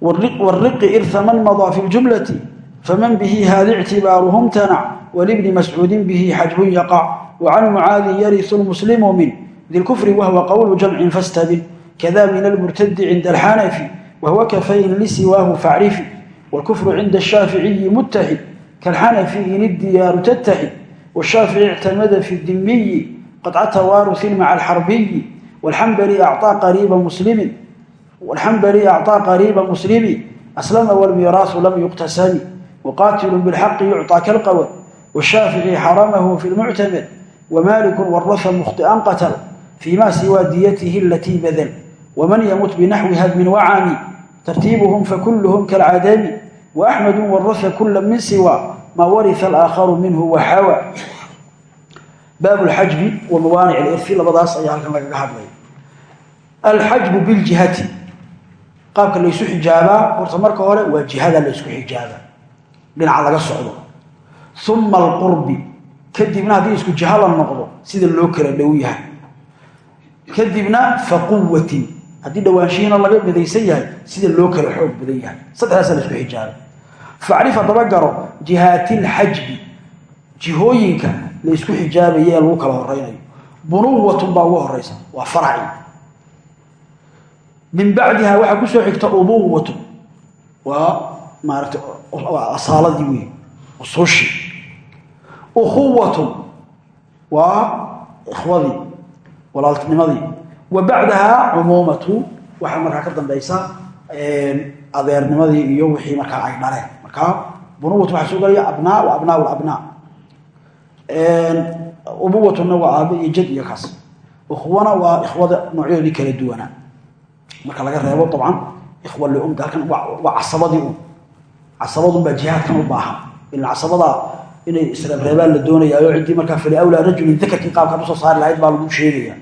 والرق, والرق إرث من مضى في الجملة فمن به هذا اعتباره امتنع ولابن مسعود به حجب يقع وعن معاذ يرث المسلم من ذي الكفر وهو قول جمع فاستبن كذا من المرتد عند الحنفي وهو كفين لسواه فاعرفي والكفر عند الشافعي متحد كالحنفي إن الديار تتحد والشافعي اعتمد في الذمي قطع توارث مع الحربي والحنبلي أعطى قريب مسلم والحنبلي أعطى قريب مسلم أسلم والميراث لم يقتسم وقاتل بالحق يعطى كالقول والشافعي حرمه في المعتمد ومالك ورث مخطئا قتل فيما سوى ديته التي بذل ومن يمت بنحو هدم وعامي ترتيبهم فكلهم كالعدم وأحمد ورث كل من سوى ما ورث الآخر منه وحوى باب الحجب وموانع الإرث لبضاس أيها كان لك حبلي الحجب بالجهة قابك اللي يسو حجابا ورتمرك هوري وجهة dhinaca laga socdo. Uma alqurbi kadibna haddii isku jaho la noqdo sida loo kala dhow yahay. Kadibna faquwatin haddii dhowaanshihiina laga midaysan yahay sida loo kala xoog badan yahay. Saddexdaasaa la isku xijaabay facrif haddaba garo jihaatilxajbi jihooyinka la isku xijaabayo lagu kala horaynayo bunuwatun baa ugu horaysa waa farci min bacdiha waxaa ku soo xigta ubuwatun waa maarata asaaladii wey usushi ukhuwatun waa ikhwadii walaaltinimadii wa bacdaha cumuumatu waxaa markaa ka dambaysa adeernimadii iyo wixii markaa ay dhaleen. Markaa bunuwatu waxaa soo gelaya abnaa wa abnaa labnaa ubuwatuna waa aabe iyo jad iyo kaas. Ikhwana waa ikhwada noocyadoodii kala duwanaa. Marka laga reebo dabcan ikhwa liumka halkan waa casabadii un casabadunbaa jihaadkan u baahan. Ila casabadaa inay isreebreebaan la doonayaayo ciddii markaa fali awlaa rajulin dakarkii qaabkaad u soo saari lahayd baa lagu sheegaya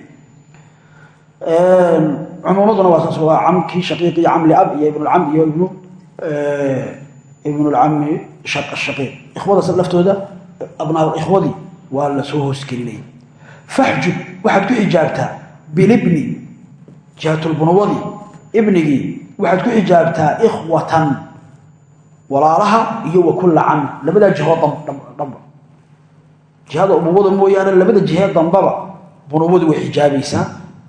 cumuumaduna waa saas waa camkii shaqiiq iyo camli ab iyo ibnulcam iyo ibnu ibnulcami shaqiiq. Ikhwada laftooda abnaa ikhwadii waa la soo hoosgelinaya faxjub waxaad ku xijaabtaa bilibni jihatulbunuwadii ibnigii waxaad ku xijaabtaa ikhwatan walaalaha iyo wa kulla cami labadaa jihoo dhanba jihada ubuwada mooyaane labada jihee dambaba bunuwadu way xijaabaysaa.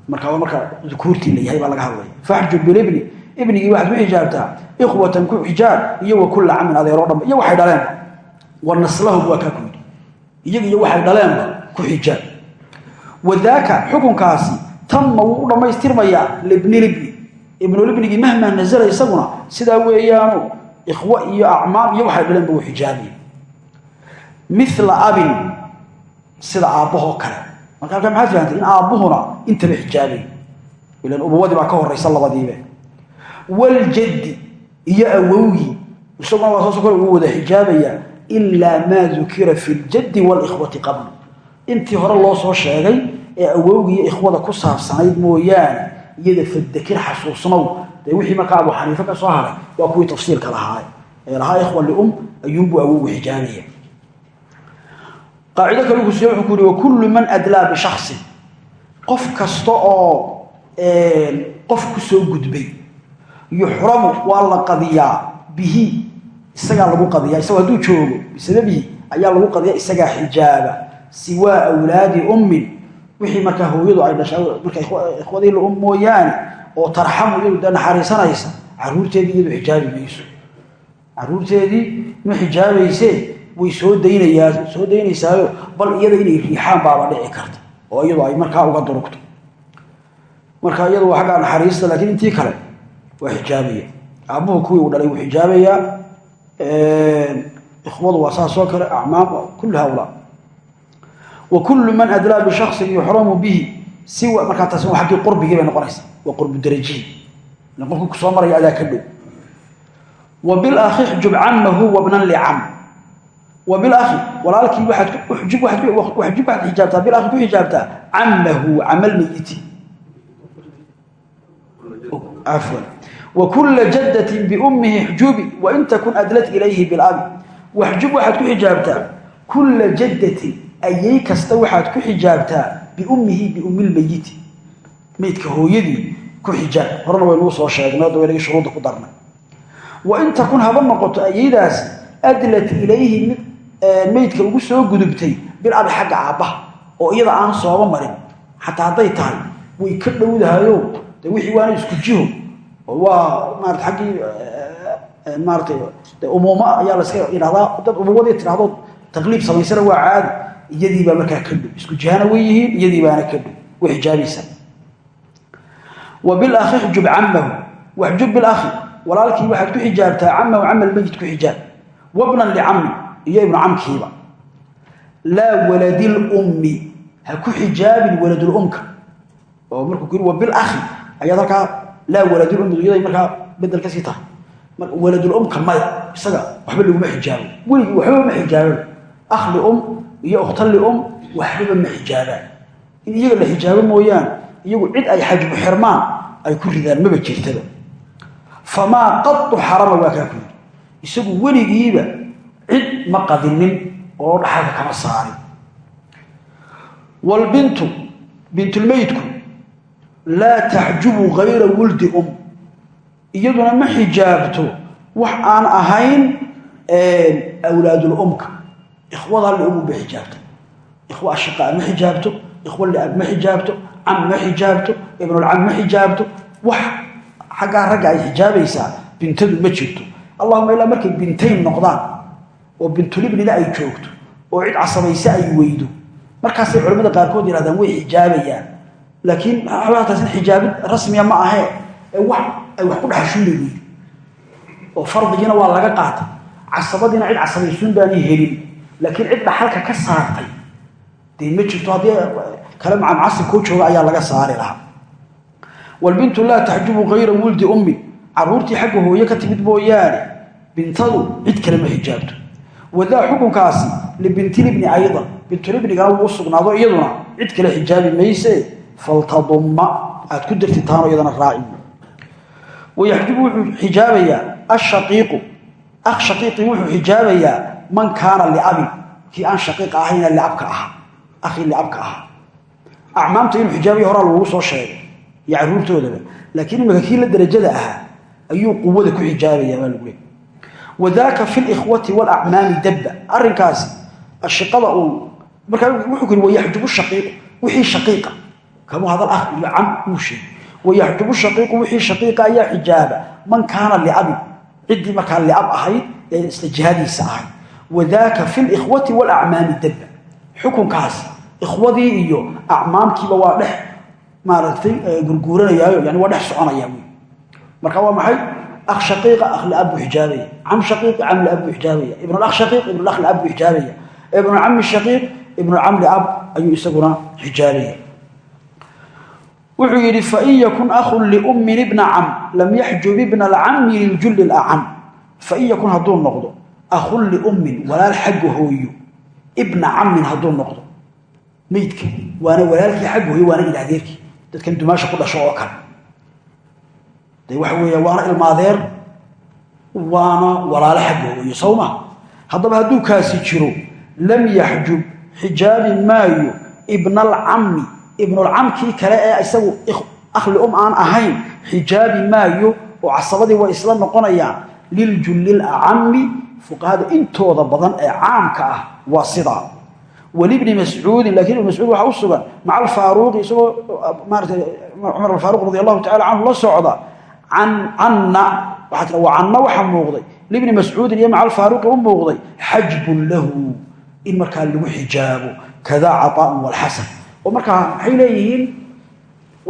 Markaa markaa dukuurtii la yahay baa laga hadlaya faxjub bilibni ibnigii waxaad ku xijaabtaa ikhwatan ku xijaab iyo wa kulla camin adeeroo dhanba iyo waxay dhaleen wa naslahum waa kaa ku iyaga iyo waxay dhaleenba ku xijaab. Wadaaka xukunkaasi tamma wuu u dhammaystirmayaa libni libni. Ibnulibnigii mahmaa nazala isaguna sidaa weeyaanu ikhwo iyo acmaam iyo waxay dhaleenba uu xijaabaya mila abin sida aabbahoo kale. Marka halkaa maxaad fahamtay in aabbuhuna intaba xijaabay ilan ubuwadii baa ka horaysa labadiibe waljaddi iyo awowgii isaguna waa soo sokor uu wada xijaabaya ilaa maa dukira fi ljaddi walikhwati qabl. Intii hore loo soo sheegay ee awowgii iyo ikhwada ku saabsanayd mooyaane iyada fadakir xasuusnow dee wixii markaa abu xaniife ka soo haray waa kuwii tafsiirka lahaa ee lahaa ikhwa lium ayuunbuu awowgu xijaabaya qaacido kale ku siya wuxuu ku yihi wakullu man adlaa bishaksin qof kasta oo qof ku soo gudbay yuxramu waa la bihi isagaa lagu qadiyaa isagoo hadduu joogo bisababihi ayaa lagu qadiyaa isagaa xijaaba siwaa awlaadi ummin wixii markaa hooyadu ay dhashay marka ikhwadii laum oo tarxamu iyadu dee naxariisanaysa caruurteedii iyadu xijaabi mayso ma xijaabaysee way soo daynayaa soo daynaysaayo bal iyada inay riixaan baaba dhici karta oo iyadu ay markaa uga durugto. Marka iyadu waa xaggaa naxariista laakiin intii kale waa xijaabaya. Aabbuhu kuwii uu dhalay wuu xijaabayaa ikhwadu waa saasoo kale acmaam kulli haulaa wkul man adlaa bishaksin yuxramu bihi. Siwa markaa taas aggii qurbigii bay noqonaysa waa qurbu darajihi qofkii ku soo maraya adaa ka dhow. Wabilakhi xjub camahu wabnan licam wabilakhi walaalkii waxjub waxaad xijaabtaa bilakhi ku xijaabtaa camahu camal meyiti afwan. Wakula jadatin biummihi xjubi wain takun adlat ilayhi bilabi waxjub waxaad ku xijaabtaa kula jadatin ayay kasta waxaad ku xijaabtaa biummihi biummilmayiti maydka hooyadii ku xijaab. Horena waynuu soo sheegnay hadda waynagii shuruudda ku darnay. Wain takun haba noqoto ayaydaasi adlat ilayhi mid eh, maydka ugu soo gudubtay bilabi xagga aabbaha oo iyada aan sooba marin. Xataa haday tahay way ka dhowdahayo de wixii waana isku jiho. Waa maarata aggii eh, eh, maaratay umuuma ayaa laska idhahdaa dad umuumadii tidhahdo taqliib samaysana waa caadi iyadii baa markaa ka dhow. Isku jihana way yihiin iyadii baana ka dhow. Way xijaabaysaa wa bilakhi xjub camahu waxjub bilakhi walaalkii waxaad ku xijaabtaa camahu cama lmeyit ku xijaab. Wabnan licammi iyo ibnu camkiiba. Laa waladilummi ha ku xijaabin waladulumka oo markuu ku yiri ayaad halkaa laa waladulum iyaday markaa bedel ka sii tahay. Waladulumka maya. Isaga waxba laguma xijaabo weligii waxbaba ma xijaababa akhli um iyo ukhtalli um waxbaba ma xijaabaan in iyaga la xijaabo mooyaan iyagu cid ay xajbu xirmaan ay ku ridaan maba jirtaba famaa qadu xarama waa kaa ku yidhi isagu weligiiba cid ma qadinin oo dhaxalka kama saarin walbintu bintulmeydku laa taxjubu hayra wuldi um iyaduna ma xijaabto wax aan ahayn awlaadulumka ikhwada liumu ba xijaabto ikhwa ashiqaa ma xijaabto ikhwa liab ma xijaabto cam ma xijaabto ibnulcam ma xijaabto wax xaggaa ragga ay xijaabaysaa bintadu ma jirto allahuma ilaa markay bintayn noqdaan oo bintulibnina ay joogto oo cid casabayse ay weydo markaasay culimmada qaarkood yihahdaan way xijaabayaan laakiin taasina xijaabid rasmiya ma ahee ee wax ay wax ku dhexashuunbay buu yidhi oo fardigiina waa laga qaatay casabadiina cid casabaysuun baanay helin laakiin cid dhaxalka ka saartay dee ma jirto haddii kale macamcasib koo jooga ayaa laga saari lahaa. Walbintu laa taxjubu kayra wuldi ummi. Caruurtii xagga hooye ka timid mooyaane bintadu cid kale ma xijaabto wadaa xukunkaasi libintilibni aydan bintulibnigana wuu sugnaado iyaduna cid kale xijaabi mayse faltadumma. Aad ku darti taano iyadana raaci wayaxjubu wuxuu xijaabayaa ashaqiiqu. Akh shaqiiqi wuxuu xijaabayaa man kaana liabin kii aan shaqiiq ahayna liabka ahaa akhii liabka ahaa acmaamta inuu xijaabaya horaa lagugu soo sheegay iyo caruurtoodaba laakiin imaka kii la darajada ahaa ayuu quwada ku xijaabaya baa lagu leey wadaaka fi likhwati walacmaami dabba arrinkaasi ashiqada uu markaa wuxuu yidhi wayaxjubu shaqiiqu wixii shaqiiqa. Kamu hadal ah iyo cam uu sheegay. Wayaxjubu shaqiiqu wixii shaqiiqa ayaa xijaaba man kaana liabin ciddii markaa liab ahayd ee isla jihadiisa ahayd wadaaka fi likhwati walacmaami dabba xukunkaasi ikhwadii iyo acmaamkiiba waa dhex maaragtay gurguuranayaayo yani waa dhex soconaya wy marka waa maxay akh shaqiiqa akh liab buu xijaabaya cam shaqiiqi cam liab buu xijaabaya ibnulakh shaqiiq ibnulakh liab buu xijaabaya ibnucami shaqiiq ibnucam liab ayuu isaguna xijaabaya wuxuu yidhi fain yakun akhun liummin ibna cam lam yaxjub ibna alcami liljulli lacam fain yakun hadduu noqdo akhun liummin walaal xagga hooyo ibna camin hadduu noqdo meydka waana walaalkii xagga hooyo waana ilaadeerkii dadkan dumaasha ku dhasho oo kale de waxa weeya waana ilmaadeer waana walaalo xagga hooyo sawma haddaba hadduu kaasi jiro lam yaxjub xijaabi maayo ibnalcammi ibnulcamkii kale ee isagu akhli um aan ahayn xijaabi maayo oo casabadii way isla noqonayaan liljulli lacammi fuqahada intooda badan ee caamka ah waa sidaa walibni mascuudin laakiin ibn mascuud waxaa u sugan maca alfaaruuqi isagoo maarata cumar alfaaruq radi allahu tacala canhu la socda canna waxaa tira wa canna waxaa muuqday libni mascuudin iyo maca alfaaruqi u muuqday xajbun lahu in markaa lagu xijaabo kadaa caطaa'un walxasan oo markaa maxay leeyihiin?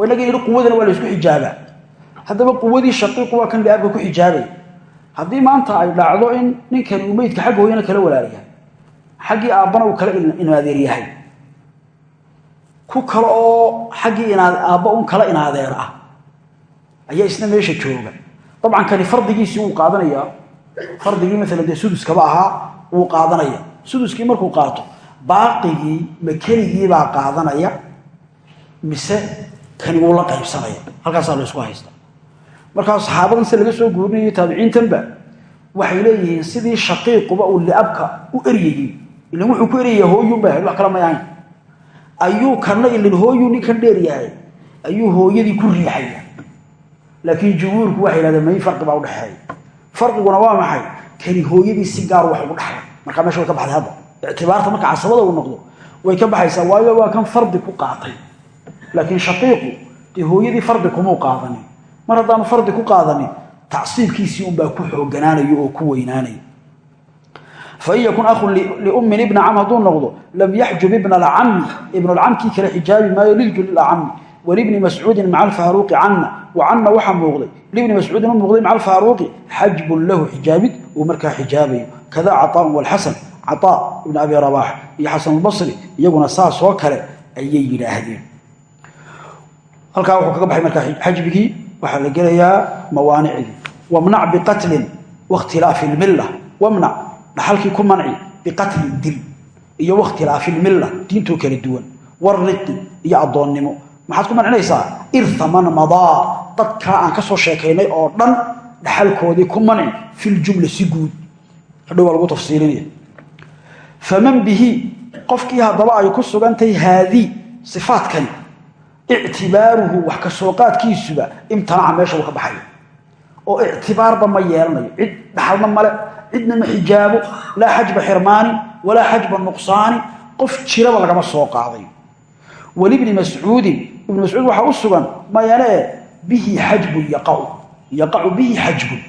Inagii quwadana waa laysku xijaabaa. Haddaba quwadii shaqiiqu waa kan liaabka ku xijaabaya haddii maanta ay dhacdo in ninkani uu meydka xagga hooyana kala walaalayahay xaggii aabbana uu kala inaadeer yahay ku kale oo xaggii aabba un kala inaadeer ah ayaa isna meesha jooga. Dabcan kani fardigiisii wuu qaadanayaa fardigii maalan dee suduskaba ahaa wuu qaadanaya. Suduskii markuu qaato baaqigii ma keligiibaa qaadanaya mise kani wuu la qaybsanaya. Halkaasaa la ysku haysta markaa saxaabadan se laga soo guurinayo taabiciintanba waxay leeyihiin sidii shaqiiquba uu liabka u eryayey ilan wuxuu ku eryayaa hooyuun baa wax kala may ahayn ayuu kana ilin hooyuu ninkan dheer yahay. Ayuu hooyadii ku riixaya laakiin jumhuurku waxay yidhahdeen may farqi baa udhexeeya farqiguna waa maxay? Kani hooyadii si gaar wax ugu dhaxlay markaa meesha way ka baxday hadda. Ictibaarta marka casabada uu noqdo way ka baxaysaa waayo waa kan fardi ku qaatay. Laakiin shaqiiqu dee hooyadii fardi kumuu qaadanin mar haddaanu fardi ku qaadanin tacsiibkiisii unbaa ku xooganaanayo oo ku weynaanayo fain yakun ahun liummin ibna cam hadduu noqdo lam yaxjub ibna alcami ibnulcamkii kale xijaabi maayo liljuli lacami walibni mascuudin maca alfaaruuqi canna wa canna waxaa muuqday libni mascuudin u muuqday maca alfaaruuqi xajbun lahu xijaabid uu markaa xijaabayo. Kada caطaaun walxasan caطaa ibn abi rabaax iyo xasan albasri iyaguna saasoo kale ayay yidhaahdeen. Halkaa wuxuu kaga baxay markaa xajbigii waxaa la gelayaa mawaanicdii wamnac biqatlin wakhtilaafi lmilla wamnac dhaxalkii ku manci biqatlin dil iyo wakhtilaafi lmilla diintoo kala duwan. Wariqi iyo addoonnimo. Maxaad ku mancinaysaa? Irha man madaa. Dadkaa aan ka soo sheekaynay oo dhan dhaxalkoodii ku manci filjumla si guud. Hadhow waa lagu tafsiilinaya faman bihi qofkii haddaba ay ku sugantahay haadii sifaadkani ictibaaruhu wax ka soo qaadkiisuba imtanaca meesha uu ka baxayo. oo ictibaarba ma yeelanayo cid dhaxalna male cidna ma xijaabo laa xajba xirmaani walaa xajba nuqsaani qof jiraba lagama soo qaadayo walibni mascuudin ibni mascuud waxaa u sugan mayane bihi xajbun yaqacu yaqacu bihi xajbun.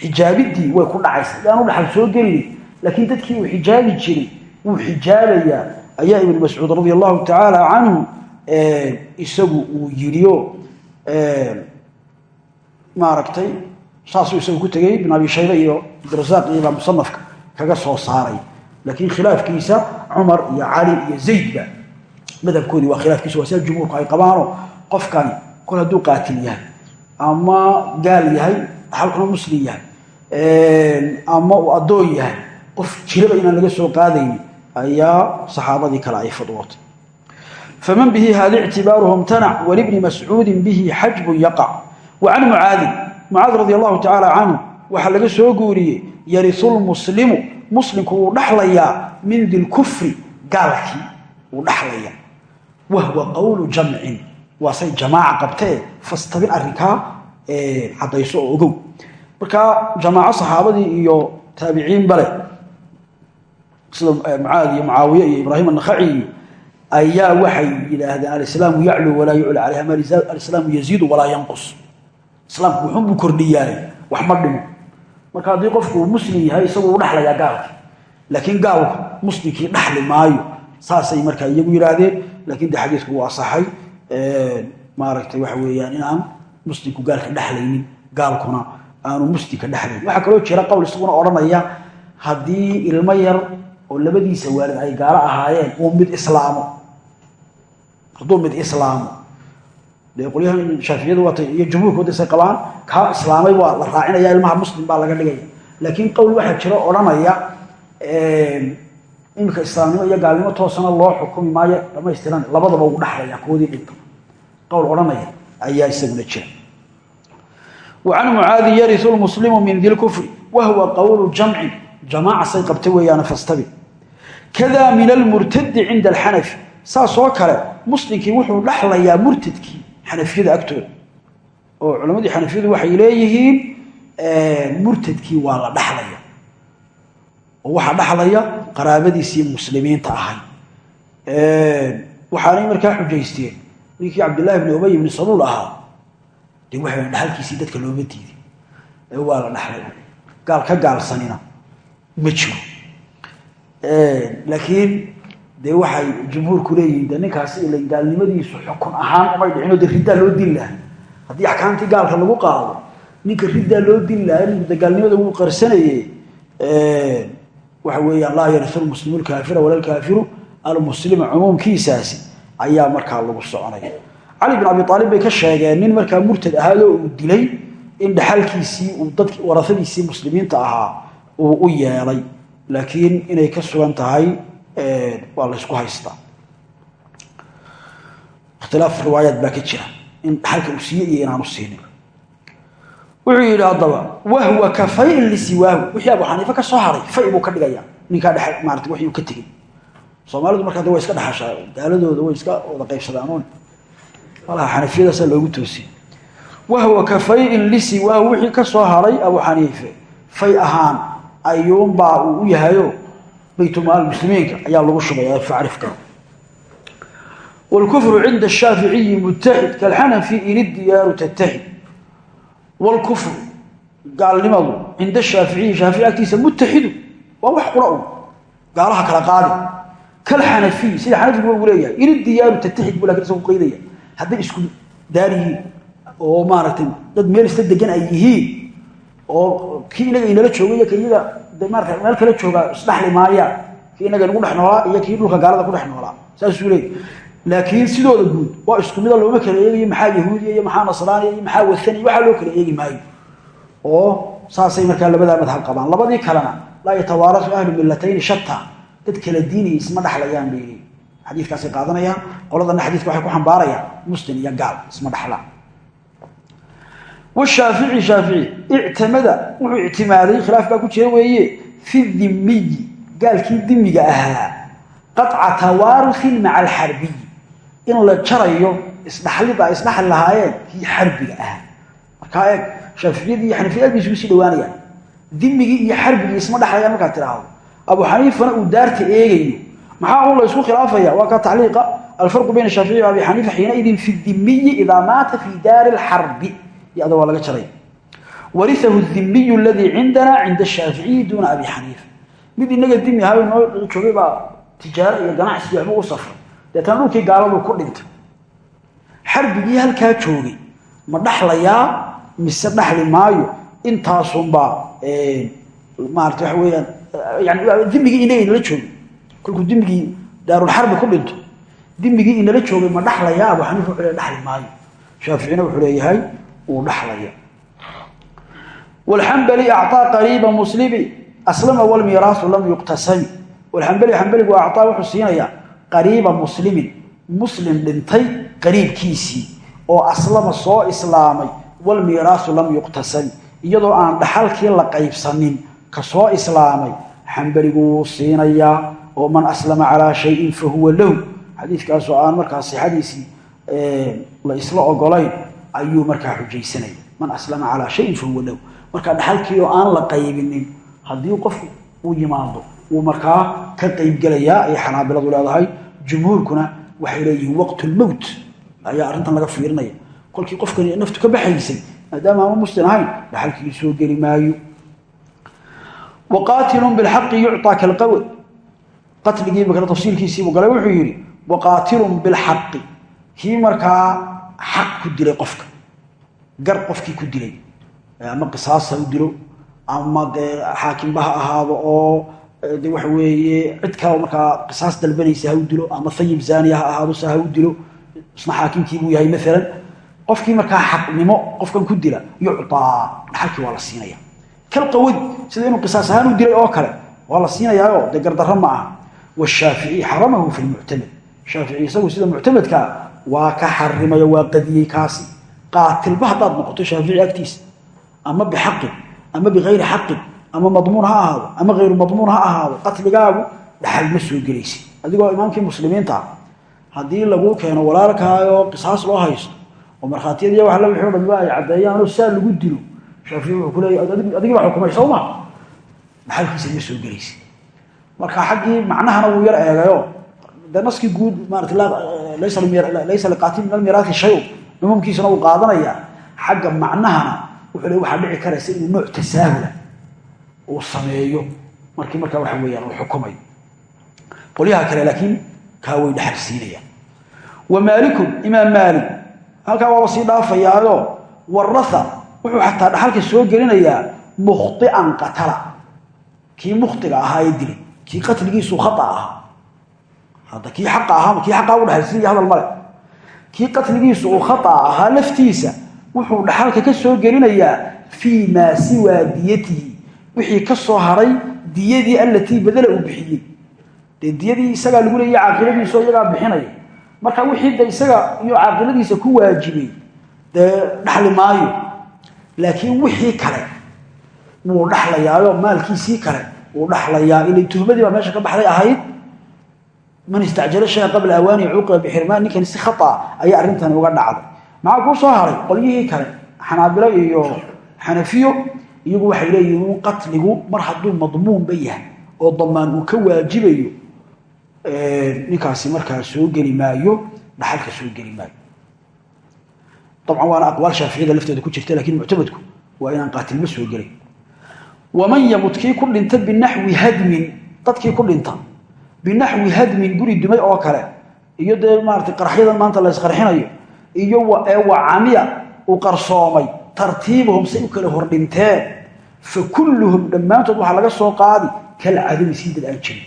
Xijaabidii way ku dhacaysa yaanu dhaxal soo gelini laakiin dadkii uu xijaabi jiray wuu xijaabayaa ayaa ibnu mascuud radia allahu isagu uu yidhiyo maaragtay saasuu isagu ku tegey ibn abi shayba iyo abdirasaaq iyo baa musanafka kaga soo saaray. Laakiin khilaafkiisa cumar iyo cali iyo zaydba madhabkoodii waa khilaafkiisa waa sida jumhuurku ay qabaano qofkani kol hadduu qaatil yahay ama gaal yahay xalkuna muslim yahay ama uu addoon yahay qof jiraba inaan laga soo qaadayni ayaa saxaabadii kale ay fadwootay faman bihi hada ictibaaruhu imtanac walibni mascuudin bihi xajbun yaqac wa can mucaadin mucaad radi allahu tacaala canhu waxaa laga soo guuriyey yarisulmuslimu muslimku wuu dhaxlayaa min dilkufri gaalkii wuu dhaxlaya wahwa qowlu jamcin waa say jamaaca qabtee fastabin arrinkaa caddayso oo ogow markaa jamaaco saxaabadii iyo taabiciin bale sida mucaad iyo mucaawiye iyo ibraahim annakhaci iyo ayaa waxay yidhaahdeen alislaamu yacluu walaa yucla caleyh ama alislaamu yaziidu walaa yanqus. Islaamku wuxuunbuu kordhiyaay wax ma dhimo marka haddii qofku muslim yahay isagu u dhaxlayaa gaalkii laakiin gaalku muslimkii dhaxli maayo. Saasay markaa iyagu yidhaahdeen laakiin de xadiidku wuu asaxay maaragtay waxa weeyaan in aan muslimku gaalka dhexlaynin gaalkuna aanu muslimka dhexlaynin waxaa kaloo jira qowl isaguna odhanaya haddii ilmo yar oo labadiisa waalid ay gaalo ahaayeen uu mid islaamo hadduu mid islaamo dee qolyahan shaafiyadu waatay iyo jumhuurka wadasay qabaan kaa islaamay waa la raacinaya ilmaha muslim baa laga dhigaya laakiin qowl waxaa jira odhanaya iminka islaamnimo iyo gaalnimo toosana loo xukumi maayo dhamaystiran labadaba uu dhaxlaya koodii dhinta qowl odhanaya ayaa isaguna jira. Wa can mucaadi yariu lmuslimu min di lkufri wahwa qowlu jamcin jamaaca say qabta weeyaan fastabi. Kada min almurtadi cinda alxanafi saasoo kale muslimkii wuxuu dhaxlayaa murtadkii xanafiyada agtooda. Oo culammadii xanafiyadu waxay leeyihiin murtadkii waa la dhaxlaya oo waxaa dhaxlaya qaraabadiisii muslimiinta ahay. Waxaanay markaa xujaysteen ninkii cabdillaahi bni ubay bni saluul ahaa dee waxay dhaxalkiisii dadka looma diiday waa la dhaxlay. Gaal ka gaalsanina ma jiro. Laakiin dee waxay jumhuurku leeyihiin de ninkaasi ila gaalnimadiisu xukun ahaan umay dhicinoo de riddaa loo dili laha haddii axkaamtii gaalka lagu qaado ninka riddaa loo dili laha ninku de gaalnimada wuu qarsanaye waxa weeyaan laa yariu lmuslimu lkaafira wala lkaafiru almuslima cumuumkiisaasi ayaa markaa lagu soconaya cali bin abi aalib bay ka sheegeen nin markaa murtad ahaadoo uu dilay in dhaxalkiisii uu dad warasadiisii muslimiinta ahaa uu u yeelay laakiin inay ka sugan tahay waa laysku haystaa. Ikhtilaaf riwaayaad baa ka jira. In dhaxalka uu siiye iyo inaanu siinin. Wuxuu yidhi haddaba wahwa ka fayin lisiwaahu wixii abu xaniife ka soo haray fay buu ka dhigaya ninkaa dhe maarata wixii uu ka tegey. Soomaalidu markaa de way iska dhaxashaa gaaladooda way iska wada qaybsadaan malaha xanafiyadaasaa loogu toosiyey. Wahwa ka fayin lisiwaahu wixii ka soo haray abu xaniife fay ahaan ayuunbaa uu u yahayo baytulmaal muslimiinka ayaa lagu shubaya facrif karo wاlkufru cinda الshaaficiyi mutaxid kalxanafi in idiyaaru tattaxid wاlkufru gaalnimadu cinda shaaficiyi shaafici agtiisa mutaxidu waa wax qura un gaalaha kala qaadi kalxanafiy sida xanafigu uu leeyahay in idiyaaru tattaxid bu lakin isagu qaydaya hadday isku daar yihiin oo maaragtay dad meel isla degan ay yihiin oo kii inaga inala joogay iyo ka iyaga de maarata meel kala joogaa isdhaxli maayaan kii inaga nagu dhex iyo kii dhulka gaalada ku dhex noolaa. Saasuu laakiin sidooda guud waa isku mida looma kala eegayo maxaa yahuudiya iyo maxaa nasraaniya iyo maxaa wathaniya waxaa loo kala eegi maayo. Oo saasay markaa labadaa madhab qabaan. Labadii kalena laa yatawaarasu ahlu millatayni shata dad kala diinaya isma dhexlayaan bay leeyiin xadiidkaasay qaadanayaan qoladana xadiidka waxay ku xambaarayaan muslim iyo gaal isma dhexlaan washaafici shaafici ictamada wuxuu ictimaaday khilaaf baa ku jira weeye fi dhimiyi gaalkii dimiga ahaa. Qaطca tawaaruhin maca alxarbiyi in la jarayo isdhaxlid ay isdhaxli lahaayeen kii xarbiga ahaa. Markaa eeg shaaficiyadii iyo xanafiyad bay isugu sii dhawaanayaan dimigii iyo xarbigii isma dhexlayaan markaad tidhaahdo abu xaniifana uu daarta eegayo. Maxaa un la isku khilaafaya? Waa ka tacliiqa alfarqu bayna shaafici wa abi xaniifa idaa maata fi daari lxarbi yada waa laga jaray. Wariahu dhimiyu aladii cindana cinda shaaficiyi duuna abi xaniifa mid inaga dimi ahaa noo joogay baa tijaaro iyo ganacsi waxba u safray. Deetana dhulkii gaaladu ku dhintay. Xarbigii halkaa joogay. Ma dhaxlayaa mise dhaxli maayo? Intaasunbaa maarata waxa weeyaan yani dimigii inaga inala joogay. Kolkuu dimigii daarulxarbi ku dhinto. Dimigii inala joogay ma dhaxlayaa? Abu xaniifa wuxuu le dhaxli maayo. Shaaficina wuxuu leeyahay uu dhaxlaya wlxambali acطaa qariiba muslimi aslama wlmiraasu lam yuqtasami walxambali xambaligu acطaa wuxuu siinayaa qariiba muslimin. Muslim dhintay qariibkiisii oo aslama soo islaamay. Walmiraasu lam yuqtasami iyadoo aan dhaxalkii la qaybsanin ka soo islaamay. Xambaligu wuu siinayaa oo man aslama calaa shayin fahuwa lahu. Xadiikaasoo aan markaa sixadiisii la isla ogolayn ayuu markaa xujaysanaya man aslama calaa shayin fahuwa lahu. Markaa dhaxalkii oo aan la qaybinin haddii qofku uu yimaado wuu markaa ka qaybgelayaa ay xanaabiladu leedahay. Jumhuurkuna waxay leeyihiin waqt lmowt ayaa arrintan laga fiirinaya. Kolkii qofkani naftu ka baxaysay maadaama aanu muslim ahayn dhaxalkii soo geli maayo. Waqaatilun bilxaqi yucطaa kalqawe qatligiiba kale tafsiilkiisiibuu galay wuxuu yidhi waqaatilun bilxaqi. Kii markaa xaq ku dilay qofka. Gar qofkii ku dilay. Ama qisaas ha u dilo ama dee xaakimba ha ahaado oo de waxa weeye cid kale markaa qisaas dalbanaysa ha u dilo ama ayib zaniya ha ahaado se ha u dilo isna xaakimkiibuu yahay maalan qofkii markaa xaqnimo qofkan ku dila yucaa dhaxalkii waa la siinaya kalqawadi sida inuu qisaas ahaan u dilay oo kale waa la siinayaayo dee gardarro ma aha. Washaafici xaramahu fi lmuctamad shaafici isagu sida muctamadkaa waa ka xarimayo waa qadiyey kaasi. Qaatilba haddaad noqoto shaafici agtiisa ama bixaqin ama biayri xaqin ama madmuun ha ahaado ama hayru madmuun ha ahaado qatligaagu dhaxal ma soo gelaysa adigoo imaamkii muslimiinta ah haddii laguu keeno walaalkaayoo qisaas loo haysto oo markhaatiyadiiy wa wixii o dhamiba ay caddeeyaanoo saa lagu dilo shaafici wuxuu ku leeya adigii baa xukumay ma dhaxalkiisa ma soo gelaysa marka xaggii macnahana wuu yar eegayo dee naskii guud laysa min almiraati shay-un cumuumkiisana uu qaadanaya xagga macnahana wuxuu le dhici karaysa inuu nooc tasaahula. Uu sameeyo. Markii markaa waxa weeyaan uu xukumayo qolyaha kale laakiin kaa way dhaxal siinayaan. Wa maalikun imaam maalik halkaa waaba sii dhaafayaayo waratha wuxuu xataa dhaxalka soo gelinayaa mukhtian qatala. Kii mukhtiga ahaa ee dilay qatligiisu khata ahaa hadda kii xaqa ahaa kii xaqaa u dhaxalsiinaya hadal male. Kii qatligiisu uu khata ahaa laftiisa wuxuu dhaxalka ka soo gelinayaa fii maa siwaa diyatihi. Wixii ka soo haray diyadii allatii badala uu bixiyey. Diyadii isagaa lagu leeya caaqiladiiso iyagaa bixinaya. Marka wixii de isaga iyo caaqiladiisa ku waajibay dee dhaxli maayo. Laakiin wixii kale wuu dhaxlayaayo maalkiisii kale wuu dhaxlayaa. Ilay tuhmadii baa meesha ka baxday ahayd man istacjala shaya qabla awaani cuuqiba bixirmaan ninkani si khaa ayaa arrintani uga dhacday. Maxaa kuu soo haray qolyihii kale xanaabilo iyo xanafiyo iyagu waxay leeyihiin qatligu mar hadduu madmuunba yahay oo damaan uu ka waajibayo ninkaasi markaa soo geli maayo dhaxalka soo geli maayo. Dabcan waana aqwaal shaaficiyada lafteeda ku jirta laakiin muctamadku waa inaan qaatilma soo gelin. Waman yamut kii ku dhinta binaxwi hadmin dadkii ku binaxwi hadmin guri dumay oo kale. Iyo dee maarata qaraxyadan maanta la ysqarxinayo iyo ee wacamiya uu qarsoomay. Tartiibuhum say u kala hordhinteen. Fa kulluhum dhammaantood waxaa laga soo qaadi kalcadami sii dad aan jirin.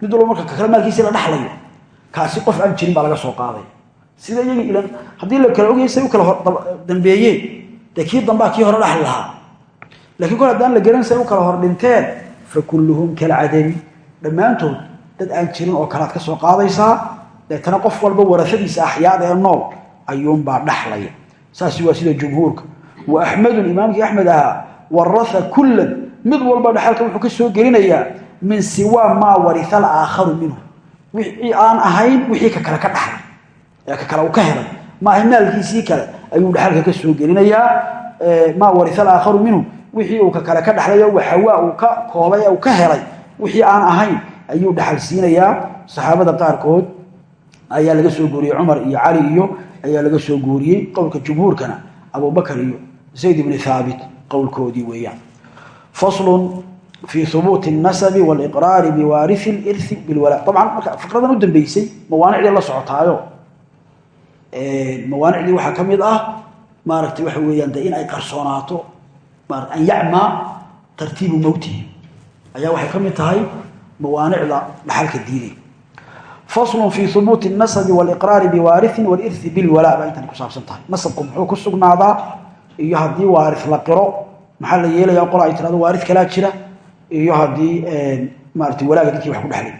Mid marka kakale maalkiisii la dhaxlayo kaasi qof aan jirin baa laga soo qaaday. Sida iyagii ilan haddii la kala ogayay say u kala dambeeyeen dee kii dambaa kii hore dhaxli lahaa. Lakiin kol la garan say u kala hordhinteen fa kulluhum kalcadami dhammaantood dad aan jirin oo kalead ka soo qaadaysaa deetana qof walba warasadiisa axyaad ee nool ayuunbaa dhaxlaya. Saasi waa sida jumhuurka. Wa axmedun imaamkii axmed ahaa waratha kullan. Mid walba dhaxalka wuxuu ka soo gelinayaa min siwaa maa waria alaakharu minhu. Wixii aan ahayn wixii ka kale ka dhaxlay. Ee ka kale uu ka helay. Maaha maalkiisii kale ayuu dhaxalka ka soo gelinayaa maa waria alaakharu minhu. Wixii uu ka kale ka dhaxlay oo waxawaa uu ka koobay uu ka helay wixii aan ahayn ayuu dhaxal siinayaa. Saxaabada qaarkood ayaa laga soo guuriyey cumar iyo cali iyo ayaa laga soo guuriyey qowlka jumhuurkana abubakr iyo zayd ibni haabit qowlkoodii weeyaan. Faslun fii hubuuti nasabi waliqraari biwaarifi liri bilwalaa abcan marka fiqradan u dambeysay mawaanicdii la socotaayo. Mawaanicdii waxaa ka mid ah maaragtay waxa weeyaan de in ay qarsoonaato an yacmaa tartiibu mowtihi ayaa waxay ka mid tahay mawaanicda dhaxalka diiday faslun fii hubuuti nasabi waliqraari biwaariin waliri bilwalaa baa intani ku saabsan tahay. Nasabku muxuu ku sugnaadaa iyo haddii waari la qiro maxaa la yeelaya qol ay tirado waari kalaa jira iyo haddii maarata walaaga dadkii wax ku dhexlay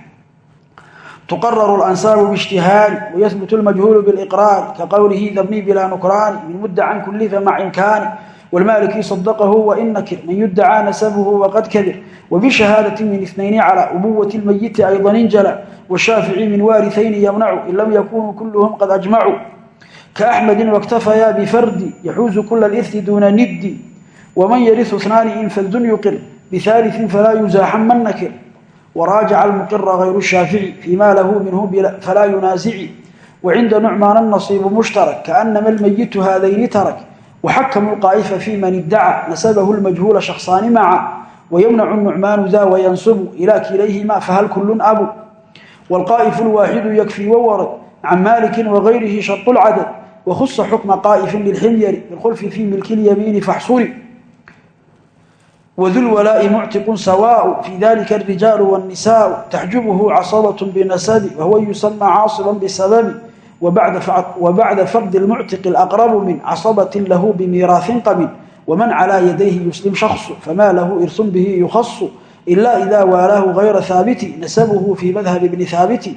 tuqararu lansaabu biijtihaadi wayahbutu lmajhuulu biliqraari ka qowlihi dabni bilaa nukraani min mudda can kullifa mac imkaani والمالكي صدقه وإن نكر من يدعى نسبه وقد كبر وبشهادة من اثنين على أبوة الميت أيضا انجلى والشافعي من وارثين يمنع إن لم يكونوا كلهم قد أجمعوا كأحمد واكتفيا بفرد يحوز كل الإرث دون ند ومن يرث اثنان إن فلد يقر بثالث فلا يزاحم من نكر وراجع المقر غير الشافعي فيما له منه فلا ينازع وعند نعمان النصيب مشترك كأنما الميت هذين ترك وحكم القائف في من ادعى نسبه المجهول شخصان معا ويمنع النعمان ذا وينسب إلى كليهما فهل كل أبو والقائف الواحد يكفي وورد عن مالك وغيره شرط العدد وخص حكم قائف للحمير بالخلف في ملك اليمين فاحصري وذو الولاء معتق سواء في ذلك الرجال والنساء تحجبه عصبة بنسب وهو يسمى عاصبا بسبب وبعد وبعد فقد المعتق الأقرب من عصبة له بميراث قبل ومن على يديه يسلم شخص فما له إرث به يخص إلا إذا والاه غير ثابت نسبه في مذهب ابن ثابت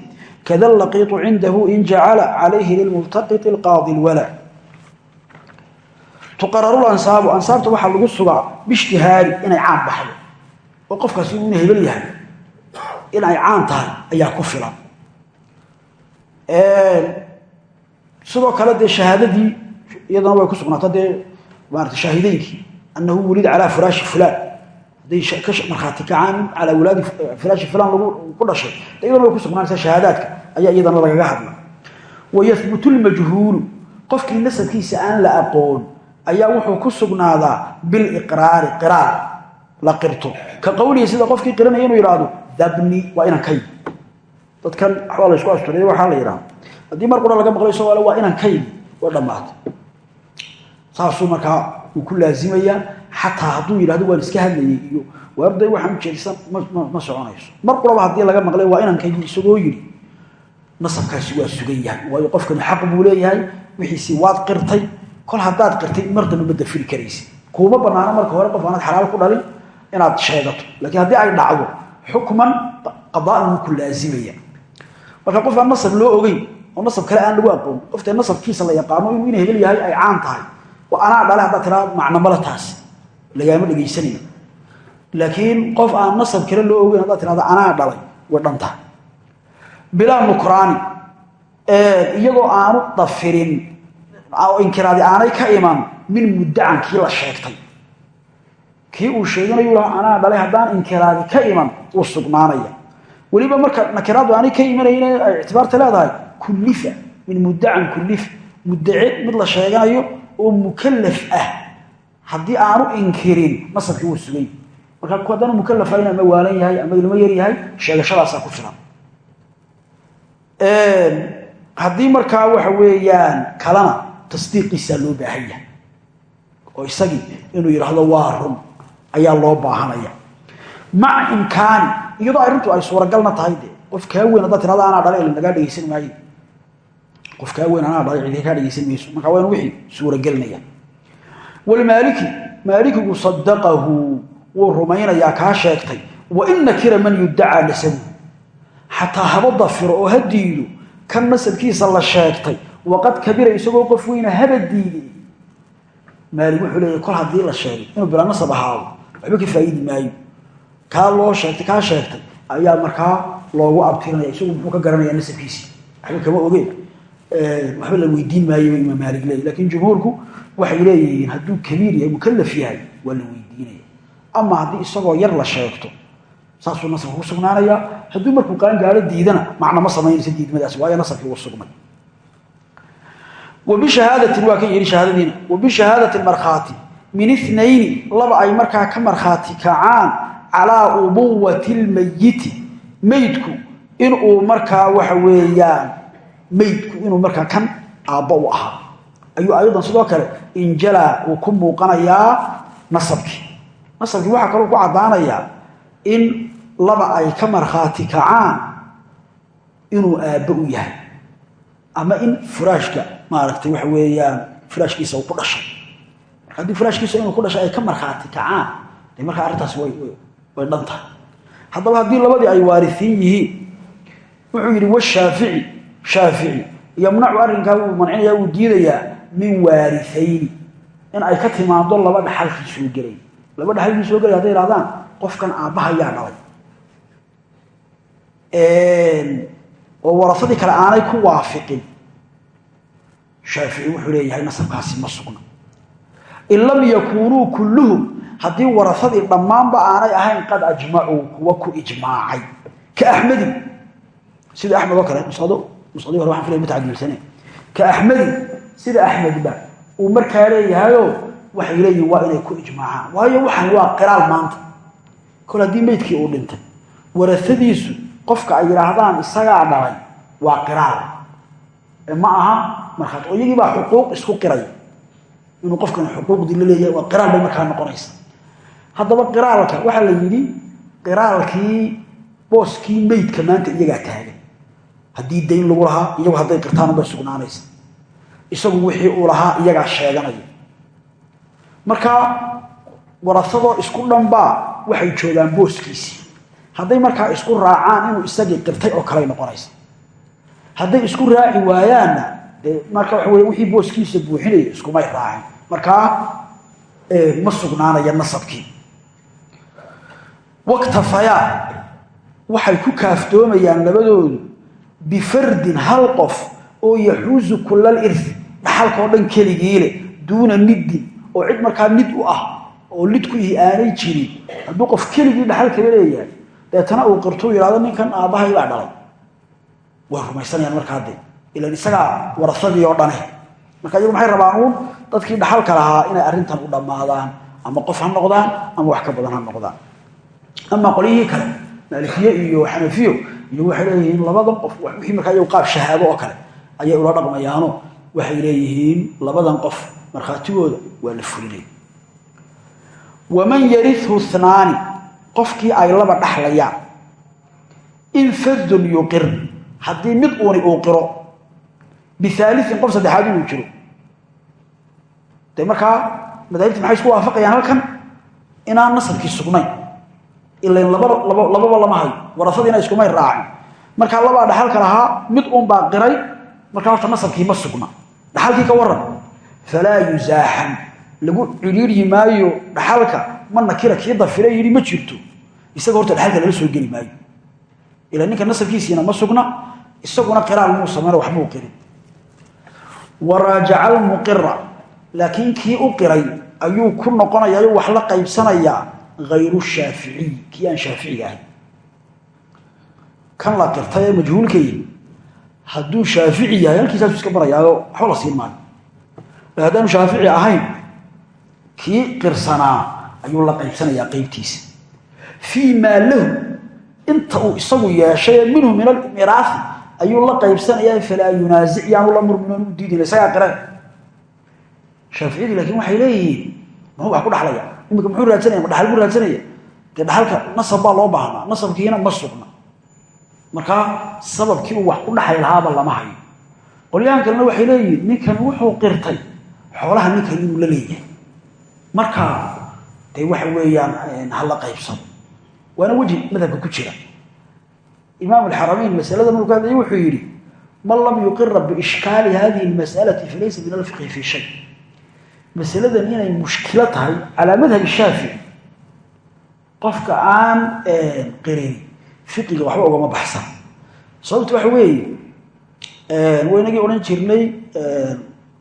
كذا اللقيط عنده إن جعل عليه للملتقط القاضي الولا tuqararu ansaabu ansaabta waxaa lagu sugaa bishtihaari inay caan baxdo oo qofkaasi inuu hebel yahay in ay caan tahay ayaa ku filan sidoo kale dee shahaadadii iyadana way ku sugnaato dee maarata shaahideynkii annahu wulida calaa firaashi fulaan. Hadday markhaati kacaan calaa wulaadi firaashi fulaan lagu ku dhashay de iyadana way ku sugnaanaysaa shahaadaadka ayaa iyadana lagaga hadla wayahbutu lmajhuulu qofkii nasabkiisa aan la aqoon ayaa wuxuu ku sugnaadaa biliqraari qiraar la qirto. Ka qowlihi sida qofkii qiranaya inuu yidhaahdo dabni waa inan kay dadkan waxbaa la isku asturay waxaa la yidhahda haddii mar qura laga maqlo isagoo waa inan kay way dhammaatay. Saasuu uu ku laazimayaa xataa hadduu yidhahdo waan iska hadlayay iyo waarday waxaan ujeedsan ma soconayso. Mar quraba haddii laga maqlay waa inan kay isagoo yidhi nasabkaasi waa sugan yahay waayo qofkani xaq buu leeyahay wixiisii waad qirtay kol haddaad qirtay mar dambe ma dafiri karaysid. Kuuma banaano marka hore qof aanaad xalaal ku dhalin inaad sheegato. Laakiin haddii ay dhacdo xukman qadaan wuu ku laazimaya marka qof aan nasab loo ogeyn oo nasab kale aan lagu aqoon. Qoftee nasabkiisa la yaqaano inuu hebel yahay ay caan tahay. Oo anaa dhale haddaad tiraa macnamala taas. Lagaama dhegaysanayno laakiin qof aan nasab kale loo ogeyn haddaad tirahda anaa dhalay way dhan tahay. Bilaa nukraani iyagoo aanu dafirin oo inkiraadi aanay ka iman min muddacan la sheegtay. Kii uu sheeganayu lahaa anaa dhalay haddaan inkiraadi ka iman wuu sugnaanaya. Weliba marka nakiraadu aanay ka imanayne ay ictibaarta leedahay kullifa min muddacan kullif muddace mid la sheeganayo oo mukallaf ah. Haddii aanu inkirin nasabkii wuu sugay. Marka haddana mukalafa in waalan yahay ama ilmo yar yahay sheegashadaasaa ku filan. Haddii markaa waxa weeyaan kalena tasdiiqiisaa loo baahan yahay. Oo isagii inuu yidhaahdo waa run ayaa loo baahanaya. Maca imkaani iyadoo arrintu ay suuragalna tahay qof kaa weyn haddaad tirahda anaa dhalay nagaa dhegaysan qof kaa weyn anaa dhalay cidi kaa dhegaysan mayso marka waa in wixii suuragelinaya walmaaliki maalikigu sadaqahu wuu rumaynayaa kaa sheegtay wa in nakira man yudacaa nasabu. Xataa haba dafiro oo ha diido kan nasabkiisa la sheegtay waqad kabira isagoo qof weyna haba diiday maalig wuxuu leeyahy kol haddii la sheegay inuu bilaa nasab ahaado waxba ka faa'iidi maayo. Kaa loo sheegtay kaa sheegtay ayaa markaa loogu abtirinaya isagu ka garanayaa nasabkiisii. Waxba kama ogeen waxba la weydiin maayo imaam maalig leeyahy lakiin jumhuurku waxay leeyihiin hadduu kabiir yahay mukalaf yahay waa la weydiinaya. Ama haddii isagoo yar la sheegto saasuu nasabka ku sugnaanayaa. Hadduu markuu qaangaaro diidana macna ma samaynaysa diidmadaasi waayo nasabkii uu sugnay. Wabishahaadatin waa kan yidhi shahaadadiina wabishahaadatin markhaati min inayni laba ay markaa ka markhaati kacaan calaa ubuwati lmayiti meydku inuu markaa waxa weeyaan meydku inuu markaa kan aabba u ahaa. Ayuu ayadan sidoo kale injalaa uu ku muuqanayaa nasabkii nasabkii waxaa kaloo ku caddaanayaa in laba ay ka markhaati kacaan inuu aabbo u yahay. Ama in furaashka maaragtay waxa weeyaan furaashkiisa uu ku dhashay. Haddii furaashkiisa inuu ku dhashay ay ka markhaati kacaan markaa arrintaasi way dhan tahay. Haddaba haddii labadii ay waarisiin yihiin wuxuu yidhi washaafici shaafici yamnacu arrinkaa wuu mancinaya wuu diidayaa min waarihayni in ay ka timaado laba dhaxalkii soo gelay. Laba dhaxalkii soo gelay hadday ihahdaan qofkan aabbaha yaa dhalay oo warasadii kale aanay ku waafiqin. Shaafici wuxuu leeyahay nasabkaasi ma sugna in lam yakuunuu kulluhum haddii warasadii dhammaanba aanay ahayn qad ajmacuu kuwa ku ijmaacay. Ka axmedin sida nusadii hore waxan filaya mutacadilsane ka axmedin sida axmedba uu markaa leeyahayo waxay leeyihiin waa inay ku ijmaacaan. Waayo waxan waa qiraal maanta. Kol haddii uu dhintay warasadiisu qofka ay yidhaahdaan isagaa dhalay waa qiraal. Ma aha markhaat oo iyagii baa xuquuq isku qiray. Inuu qofkan xuquuqdii la leeyahay waa qiraal bay markaa noqonaysa haddaba qiraalka waxaa la yidhi qiraalkii booskii meydka maanta iyagaa taagan haddii dayn lagu lahaa iyagu hadday qirtaan bay sugnaanaysa. Isagu wixii uu lahaa iyagaa sheeganaya marka warasadoo isku dhanbaa waxay joogaan booskiisii hadday markaa isku raacaan inuu isagii qirtay oo kaley noqonaysa. Hadday isku raaci waayaanna dee marka waxa wey wixii booskiisa buuxinaya iskumay raacin markaa ma sugnaanaya nasabkii. Waktafayaa waxay ku kaaftoomayaan labadoodu bifardin hal qof oo yaxuusu kulal irsi dhaxalkaoo dhan keligiile duuna niddin oo cid markaa nid u ah oo lid ku ihi aanay jirin hadduu qof keligii dhaxal kala leeyahay deetana uu qirtuu yidhahdo ninkan aabbahay baa dhalay. Way rumaysanayaan markaa de ilan isagaa warasadii oo dhane marka iyagu maxay rabaan uun? Dadkii dhaxalka lahaa inay arrintan u dhammaadaan ama qof ha noqdaan ama wax ka badan ha noqdaan. Ama qolyihii kale xanafiyo iyo waxay leeyihiin labadan qof wixii markaa iyagu qaab shahaado oo kale. Ayay ula dhaqmayaano. Waxay leeyihiin labadan qof markhaatigooda waa la fulinaya waman yarihu hnaani qofkii ay laba dhaxlayaan in fadun yuqir. Haddii mid uuni uu qiro biaaliin qof saddexaad inuu jiro. De markaa madaahibta maxay isku waafaqayaan halkan? Inaan nasabkii sugnayn ilan lababa lama hayo warasadiina iskumay raacin. Markaa labaa dhaxalka lahaa mid uun baa qiray markaa horta nasabkii ma sugna. Dhaxalkii ka waran falaa yuzaaxan lagu ciriiryi maayo dhaxalka ma nakira kii dafire yidhi ma jirto. Isaga horta dhaxalka lala soo geli maayo. Ila ninka nasabkiisiina ma sugna isaguna qiraal muu samayno wax muu qirin. Waraajaca almuqira laakiin kii u qiray ayuu ku noqonayaa wax la qaybsanayaa hayru shaaficiy kii aan shaaficiga ahayn kan la qirtay ee majhuulkay hadduu shaafici yahay halkiisaasu iska barayaayo waxba la siin maayo haddaanu shaafici ahayn kii qirsanaa ayuu la qaybsanayaa qeybtiisa fii maa lahu inta uu isagu yeeshay minhu min almiraafi ayuu la qaybsanayaa falaa yunaasic yaanu la murminoon u diidin isagaa qireen shaaficiyadii laakiin waxay leeyihiin muxuu wax ku imika muxuu raadsanaya ma dhaxal buu raadsanaya? Dee dhaxalka nasab baa loo baahnaa nasabkiina ma sugna markaa sababkii uu wax ku dhaxay lahaaba lama hayo. Qolyahan waxay leeyihiin ninkan wuxuu qirtay xoolaha ninkan inuu la leeyahay. Markaa dee waxa weeyaan hala qaybsado. Waana weji madhabka ku jira. Imaam alxaramayn masalada markuu ka hadlayay wuxuu yidhi man lam yuqira biishkaali hadihi lmas'alati falaysa min alfiqhi fi shay masaladan inay mushkilo tahay calaa madhab shaafici qofka aan qirin fiqiga waxba ugama baxsan. Sababta waxa weeye waynagii odhan jirnay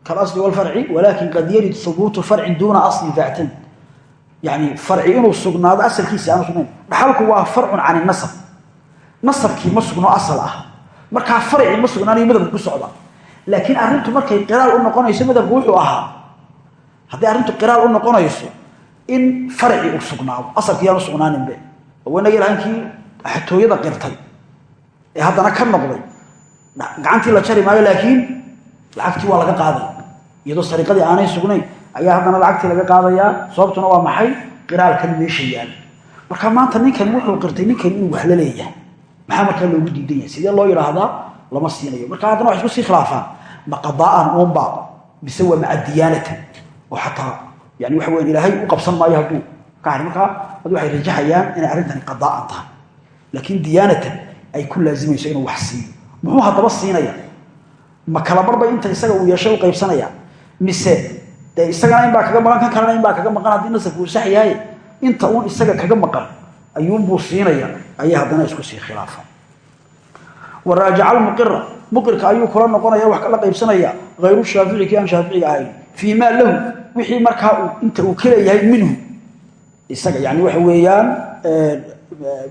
kalasli walfarci walakin qad yarid hubuutu farcin duuna aslin factan yani farci inuu sugnaado asalkiisi aanu sugnayn. Dhaxalku waa farcun can nasab. Nasabkii ma sugno asal ah. Markaa farci ma sugnaanayo madhabka ku socda. Laakiin arrintu markay qiraal u noqonayso madhabku wuxuu ahaa hadday arrintu qiraal u noqonayso in farci uu sugnaado asalkii yaanu sugnaaninbe oo wanagii lahankii xatooyada qirtay ee haddana ka noqday. Gacantii la jari maayo laakiin lacagtii waa laga qaaday. Iyadoo sariiqadii aanay sugnayn ayaa haddana lacagtii laga qaadayaa. Sababtuna waa maxay? Qiraalkan meesha yaal marka maanta ninkan wuxuu qirtay ninkan inuu wax la leeyahay. Maxaa markaa loogu diidan yahay sidee loo yidhaahdaa lama siinayo. Marka haddana wax isku sii khilaafaan. Ma qadaa'an uunba mise waa maca oo xataa yani waxa weyan ilaahay u qabsan maayo hadduu ka hari markaa ad waxay rajaxayaan inay arrintani laakiin diyaanatan ay ku laazimayso inuu wax siiyo. Muxuu haddaba siinaya ma kala barbay inta isaga uu yeeshay u qaybsanaya? Mise dee isagana inbaa kaga maqan kan kalena inbaa kaga maqan haddii nasabku uu sax yahay? Inta uun isaga kaga maqan ayuunbuu siinaya ayay haddana isku sii khilaafaan waraajaca almuqira muqirka ayuu kula noqonaya wax kala qaybsanaya. Hayru shaafici kii aan shaaficiga ahayn fii maa wixii markaa inta uu kaleeyahay minhu. Isaga yani waxa weeyaan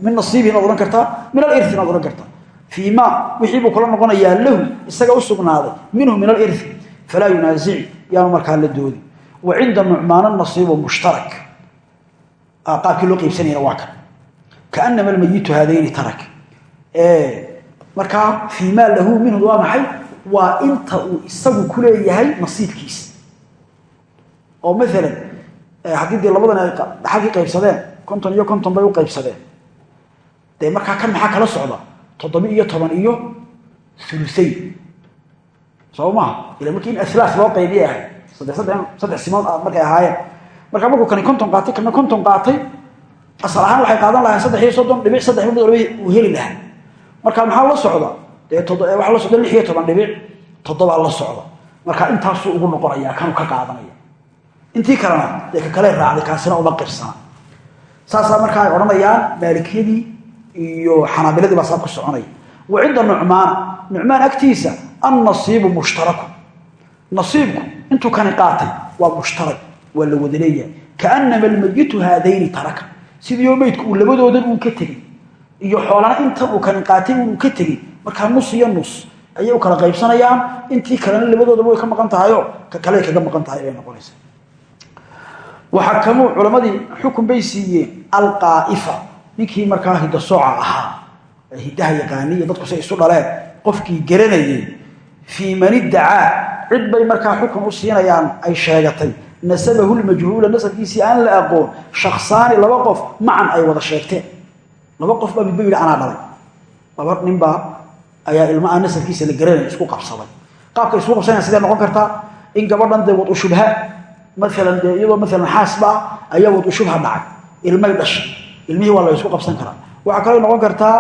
min nasiibi inaad odhan kartaa min aliri inaad odhan kartaa fii ma wixii buu kula noqonayaa lahu isaga u sugnaaday minhu min aliri falaa yunaasici yaanu markaa la doodi wa cinda nucmaana nasiibu mushtarak. Qaabkii loo qaybsanayana waa kan. Kaanama almayitu haadayni tarak. Markaa fii maa lahu minhu waa maxay? Waa inta uu isagu ku leeyahay nasiibkiisa oo maalan haddii dee labadan ay dhaxalkii qaybsadeen? konton iyo konton bay u qaybsadeen. Dee markaa kan maxaa kala socda? toddoba iyo toban iyo ulusayn soo ila markii aslaas loo qaybiye ahay saddex simood markay markuu heli lahaa. Marka toddobaa la socda? Marka intaasuu ugu noqonaya kanuu ka qaadanaya intii kalena dee ka kale raacday kaasina uma qirsana saasaa markaa ay odhanayaan maalikiyadii iyo xanaabiladii baa saa ku soconaya wa cinda nucmaan nucmaan agtiisa annasiibu mushtaraku nasiibku intuu kani qaatay waa mushtarak waa la wada leeyahay. Kaanama almayitu haadayni taraka. Sidiioo meydku uu labadoodan uun ka tegey iyo xoolana intan uu kani qaatay uu ka tegey markaa nus iyo nus ayay u kala qaybsanayaan. Intii kalena labadoodaba way ka maqan tahayoo ka kale kaga maqan tahay bay noqonaysa waxakamuu culammadii xukun bay siiyeen alqaa'ifa. Ninkii markaa hidasooca ahaa hidaha yaqaaniya dadku say isu dhaleen qofkii garanayay fii man iddacaa cid bay markaa xukun u siinayaan ay sheegatay. Nasabahu lmajhuula nasabkiisii aan la aqoon shaksaani laba qof macan ay wada sheegteen. Laba qof baa midba yidhi anaa dhalay. Laba ninbaa ayaa ilma aan nasabkiisa la garanay isku qabsaday. Qaabka isku qabsanaya sidee noqon kartaa? In gabadhan dee wadu shubha maalan dee iyadoo maalan xaasba ah ayaa wadu shubha dhacay. Ilmay dhashay. Ilmihii waa la isku qabsan karaa. Waxaa kaloo noqon kartaa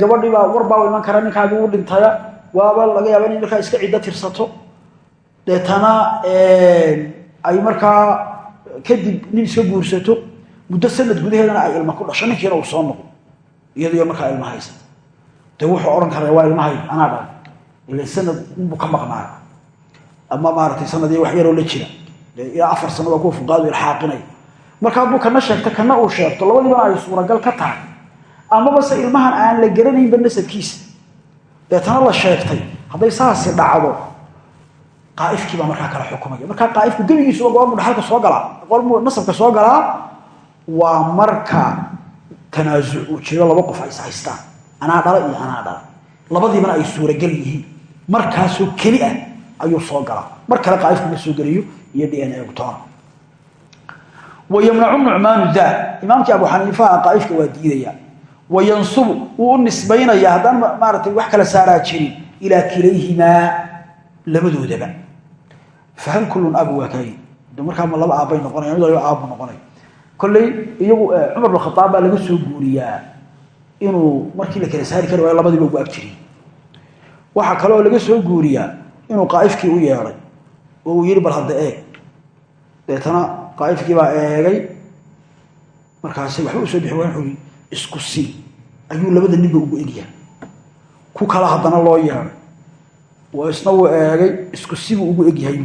gabadhiibaa warbaa iman kara ninkaagii u dhintaya. Waaba laga yaaba inay markaa iska ciddo tirsato. Deetana ay markaa kadib nin iska guursato. Muddo sanad gudaheedana ay ilma ku dhasho ninkiina uu soo noqo iyadiyo markaa ilma haysa dee wuxuu odhan karaa waa ilmahay anaa dhalay ila sanad unbuu ka maqnaay ama maaratay sanad iyo ilaa afar sanad waa kuwa fuqaadu ilxaaqinaya marka hadduu kana sheegto kana uu sheegto labadiibana ay suuragal ka tahay amaba se ilmahan aan la garanaynba nasabkiisa. Deetana la sheegtay hadday saasi dhacdo qaaifkii baa markaa kala xukumaya. Markaa qaaifku gebigiisuba goormuu dhaxalka soo galaa goormuu nasabka soo galaa waa marka tanaasuc uu jiro laba qof ay is haystaan. Anaa dhala iyo anaa dhala labadiibana ay suuragal yihiin. Markaasoo keli ah ayuu soo galaa. Mar kale ma soo geliyo iyo d n egtoona wayamnacu nucmaanu daa imaamkii abu xaniifaha qaaifka waa diidaya. Wayansubu wuu nisbaynaya haddaan maaratay wax kala saaraa jirin ilaa kilayhimaa labadoodaba fahal kullun abu waa ma laba aabbay noqonaya mid waliba aabbu noqonaya kolley iyagu cumar bin khataab baa laga soo guuriyaa inuu markii la kala saari kari waayo labadiiba ugu ag jirin. Waxaa kaleoo laga soo guuriyaa inuu qaaifkii u yeedhay oo uu yidhi bal hadda eeg. Deetana qaaifkii baa eegay. Markaasi waxba soo bixi waa wuxuu yii isku si ayuu labada ninba ugu egyahay ku kala haddana loo yeedhay waa isna wuu eegay isku sibuu ugu egyahay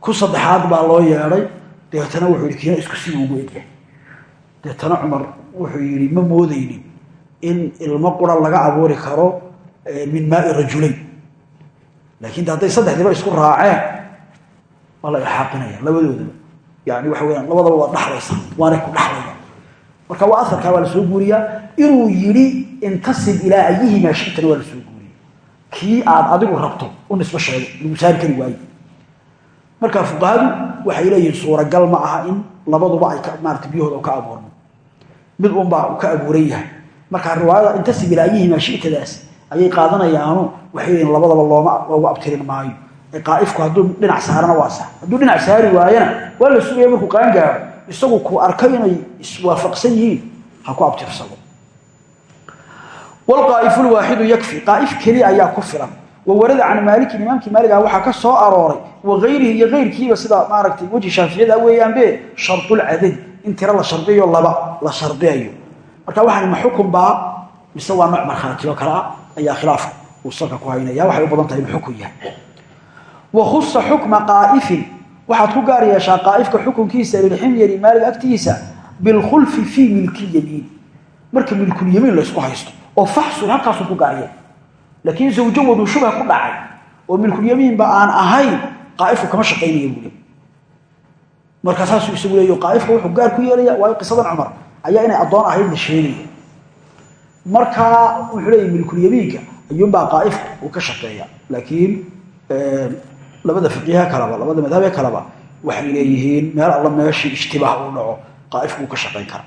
ku saddexaad baa loo yeedhay deetana wuxuu yihi kiina isku sibuu ugu egyahay deetana cumar wuxuu yidhi ma moodaynin in ilmo qura laga abuuri karo min maai rajulayn laakiin de hadday saddexdiiba isku raaceen waa la ilxaaqinaya labadoodaba waxa weyaan labadaba waa dhaxlaysa waanay ku dhaxlaya marka waa aarkaa waa soo guuriyaa inuu yidhi intasib ilaa ayihimaa shitana waa soo guuriya kii aad adigu rabto u nisbo sheego lagu saari kari marka fuqahadu waxay leeyihiin suuragal ma aha in labaduba ay maarata biyahooda ka abuurmo mid unbaa uu ka abuuran yahay. Marka riwaayada intasib ilaa ayihima shitadaas ayay qaadanayaanu waxay labadaba loogu abtirin maayo. Qaa'ifku hadduu dhinac saarana waa hadduu dhinac saari waayana waa la sugaya markuu qaangaaro isagu ku arkay inay iswaafaqsan yihiin ha ku abtirsado. Wlqaa'ifu lwaaxidu yakfi. Qaa'if keliya ayaa ku filan. Wa warada can maalikin imaamkii maaliga waxaa ka soo arooray. Wa gayrihi iyo ayrkiiba sida maaragtay weji shaaficiyada weeyaanbe shardulcadadi in tiro la shardiyayo laba la shardiyayo. Marka waxaan ma xukun baa mise waa nooc markhaatiyo kale ah ayaa khilaafka uu salka ku haynaya waxay u badan tahay inuu xukun yahay? Wa khusa xukma qaa'ifin waxaad ku gaar yeeshaa qaa'ifka xukunkiisa lilximyari maaliga agtiisa bilkhulfi fii milki yamiin. Marka milkulyamiin laysku haysto oo faxsun halkaasuu ku gaarya laakiin zawjo wadu shubha ku dhacay oo milkulyamiinba aan ahayn qaa'ifku kama shaqaynaya buu leey markaa saasuu isagu qaa'ifka wuxuu gaar ku yeelaya waayo qisadan cumar ayaa inay addoon ahayd la sheegaya markaa wuxuu leeyahy milkulyamiinka ayuunbaa qaa'ifka uu ka shaqeeya. Laakiin labada fiqiha kaleba labada madhabe kaleba waxay leeyihiin meel alla meeshii ishtibaah uu dhaco qaa'ifku uu ka shaqayn kara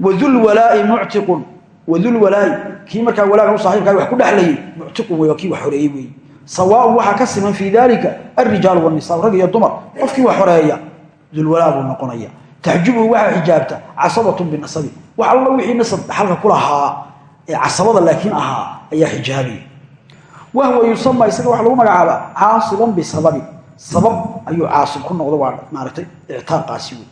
wadulwalaai muctiqun wadulwalaai kii markaa walaaga u saaxiibkaa wax ku dhexlayay muctiqun wey kii wax xoreeyey weeye sawaaun waxaa ka siman fii dalika alrijaalu wanisaa rag iyo dumar qofkii wax xoreeya dulwalaa buu noqonaya. Taxjubuhu waxaa xijaabta casabatun binasabi wax alla wixii nasab dhaxalka ku lahaa ee casabada laakiin ahaa ayaa xijaabaya wahwa yusama isaga waxa lagu magacaabaa caasiban bisababi. Sabab ayuu caasib ku noqdo waa maaragtay ictaaqaasi wey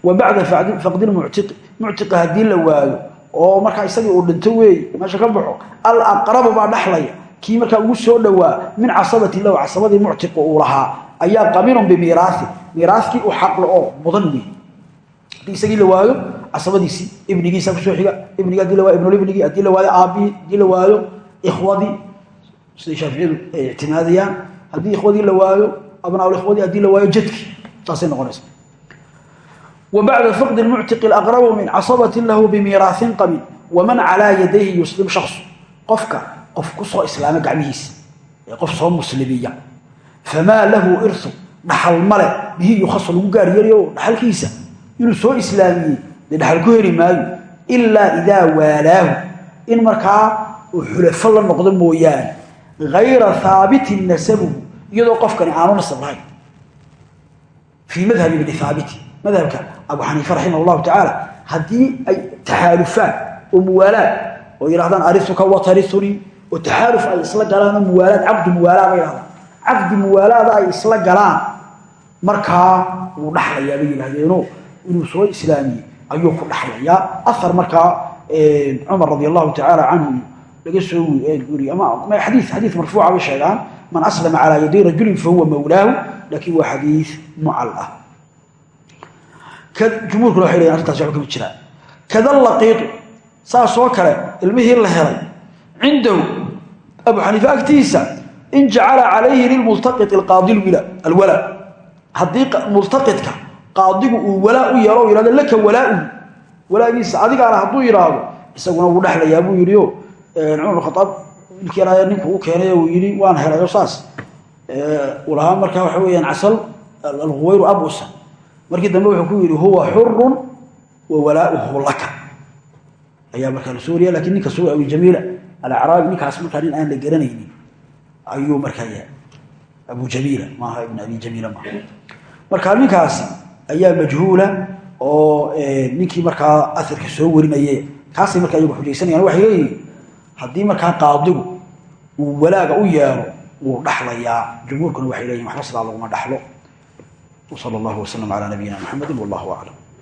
wa bacda faqdi lmuctiqi muctiqa haddii la waayo oo markaa isagii uu dhinto weeye meesha ka baxo alaqrabu baa dhexlaya kii markaa ugu soo dhowaa min casabati lahu casabadii muctiqa uu lahaa ayaa qabiilun bimiiraai miiraaskii u xaqle oo mudan wey haddii isagii la waayo casabadiisii ibnigiisa ku soo xiga ibnigi haddii la waayo ibnulibnigi haddii la waayo aabihii haddii la waayo ikhwadii siday shaaficiyadu ay ictimaadayaan haddii ikhwadii la waayo abnaa'ikhwadii haddii la waayo jadkii saasay noqonaysa. Wa bacda faqdi lmuctiqi alaqrabu min casabatin lahu bimiiraahin qabin waman calaa yadayhi yuslim shaksu qofka qof ku soo islaama gacmihiisa ee qof soo muslimiya famaa lahu irsu dhaxal male bihi yukhasu lagu gaar yeelayo dhaxalkiisa dee dhaxal ku heli maayo ilaa idaa waalaahu. In markaa uu xulafo la noqdo mooyaane hayra haabitin nasabuhu iyadoo qofkani aanu nasab lahayn. Fii madhabi bni haabiti madhabka abu xaniife raximah llahu tacaala ay taxaalufaan oo muwaalaad oo yidhahdaan arisuka watarisunii oo taxaaluf ay isla galaan oo muwaalaad caqdi muwaalaad bay yidhahdaan caqdi muwaalaada ay isla galaan markaa wuu dhaxlayaa bay inuu soo islaamiyey ayuu ku dhaxlayaa. Ahar markaa cumar radi allahu tacaala laga soo wuriye ama xadii xadiis marfuuca bay sheegaan man aslama calaa yaday rajulin fahuwa mawlaahu laakiin waa xadiis mucal ah. Jumhuurkuna waxay leeyihiin arrintaasi waxba kama jiraan kada laqiitu saasoo kale ilmihii la helay cindahu abu xaniife agtiisa in jacala calayhi lilmultaqiti alqaadi alwala haddii multaqidka qaadigu uu walaa u yeelo yihahdo laka walaahu walaagiisa adigaana hadduu yidhaahdo isaguna wuu dhexlayaa buu yidhi o cumar khaaab ilkiina ninku u keenay uu yidhi waan helayo saas. Uu lahaa markaa waxa weyaan casal alhuwayru abusa markii dambe wuxuu ku yidhi huwa xurun wa walaauhu laka. Ayaa markaa la soo wariya laakiin ninka soo abi jamiila alacraabi ninkaas markaa nin aan la garanaynin ayuu markaa yahay. Abu jamiila maaha ibn abi jamiila maaha. Markaa ninkaasi ayaa majhuula oo eh, ninkii markaa aarka soo warinaye kaasay markaa iyagu xujaysanayaan waxay leeyihiin haddii markaa qaadigu uu walaaga u yeelo wuu dhaxlayaa. Jumhuurkuna waxay leeyihiin waxba sidaa laguma dhaxlo. Wsal اllah wslm alى nabiyina mxamedi wallah aclam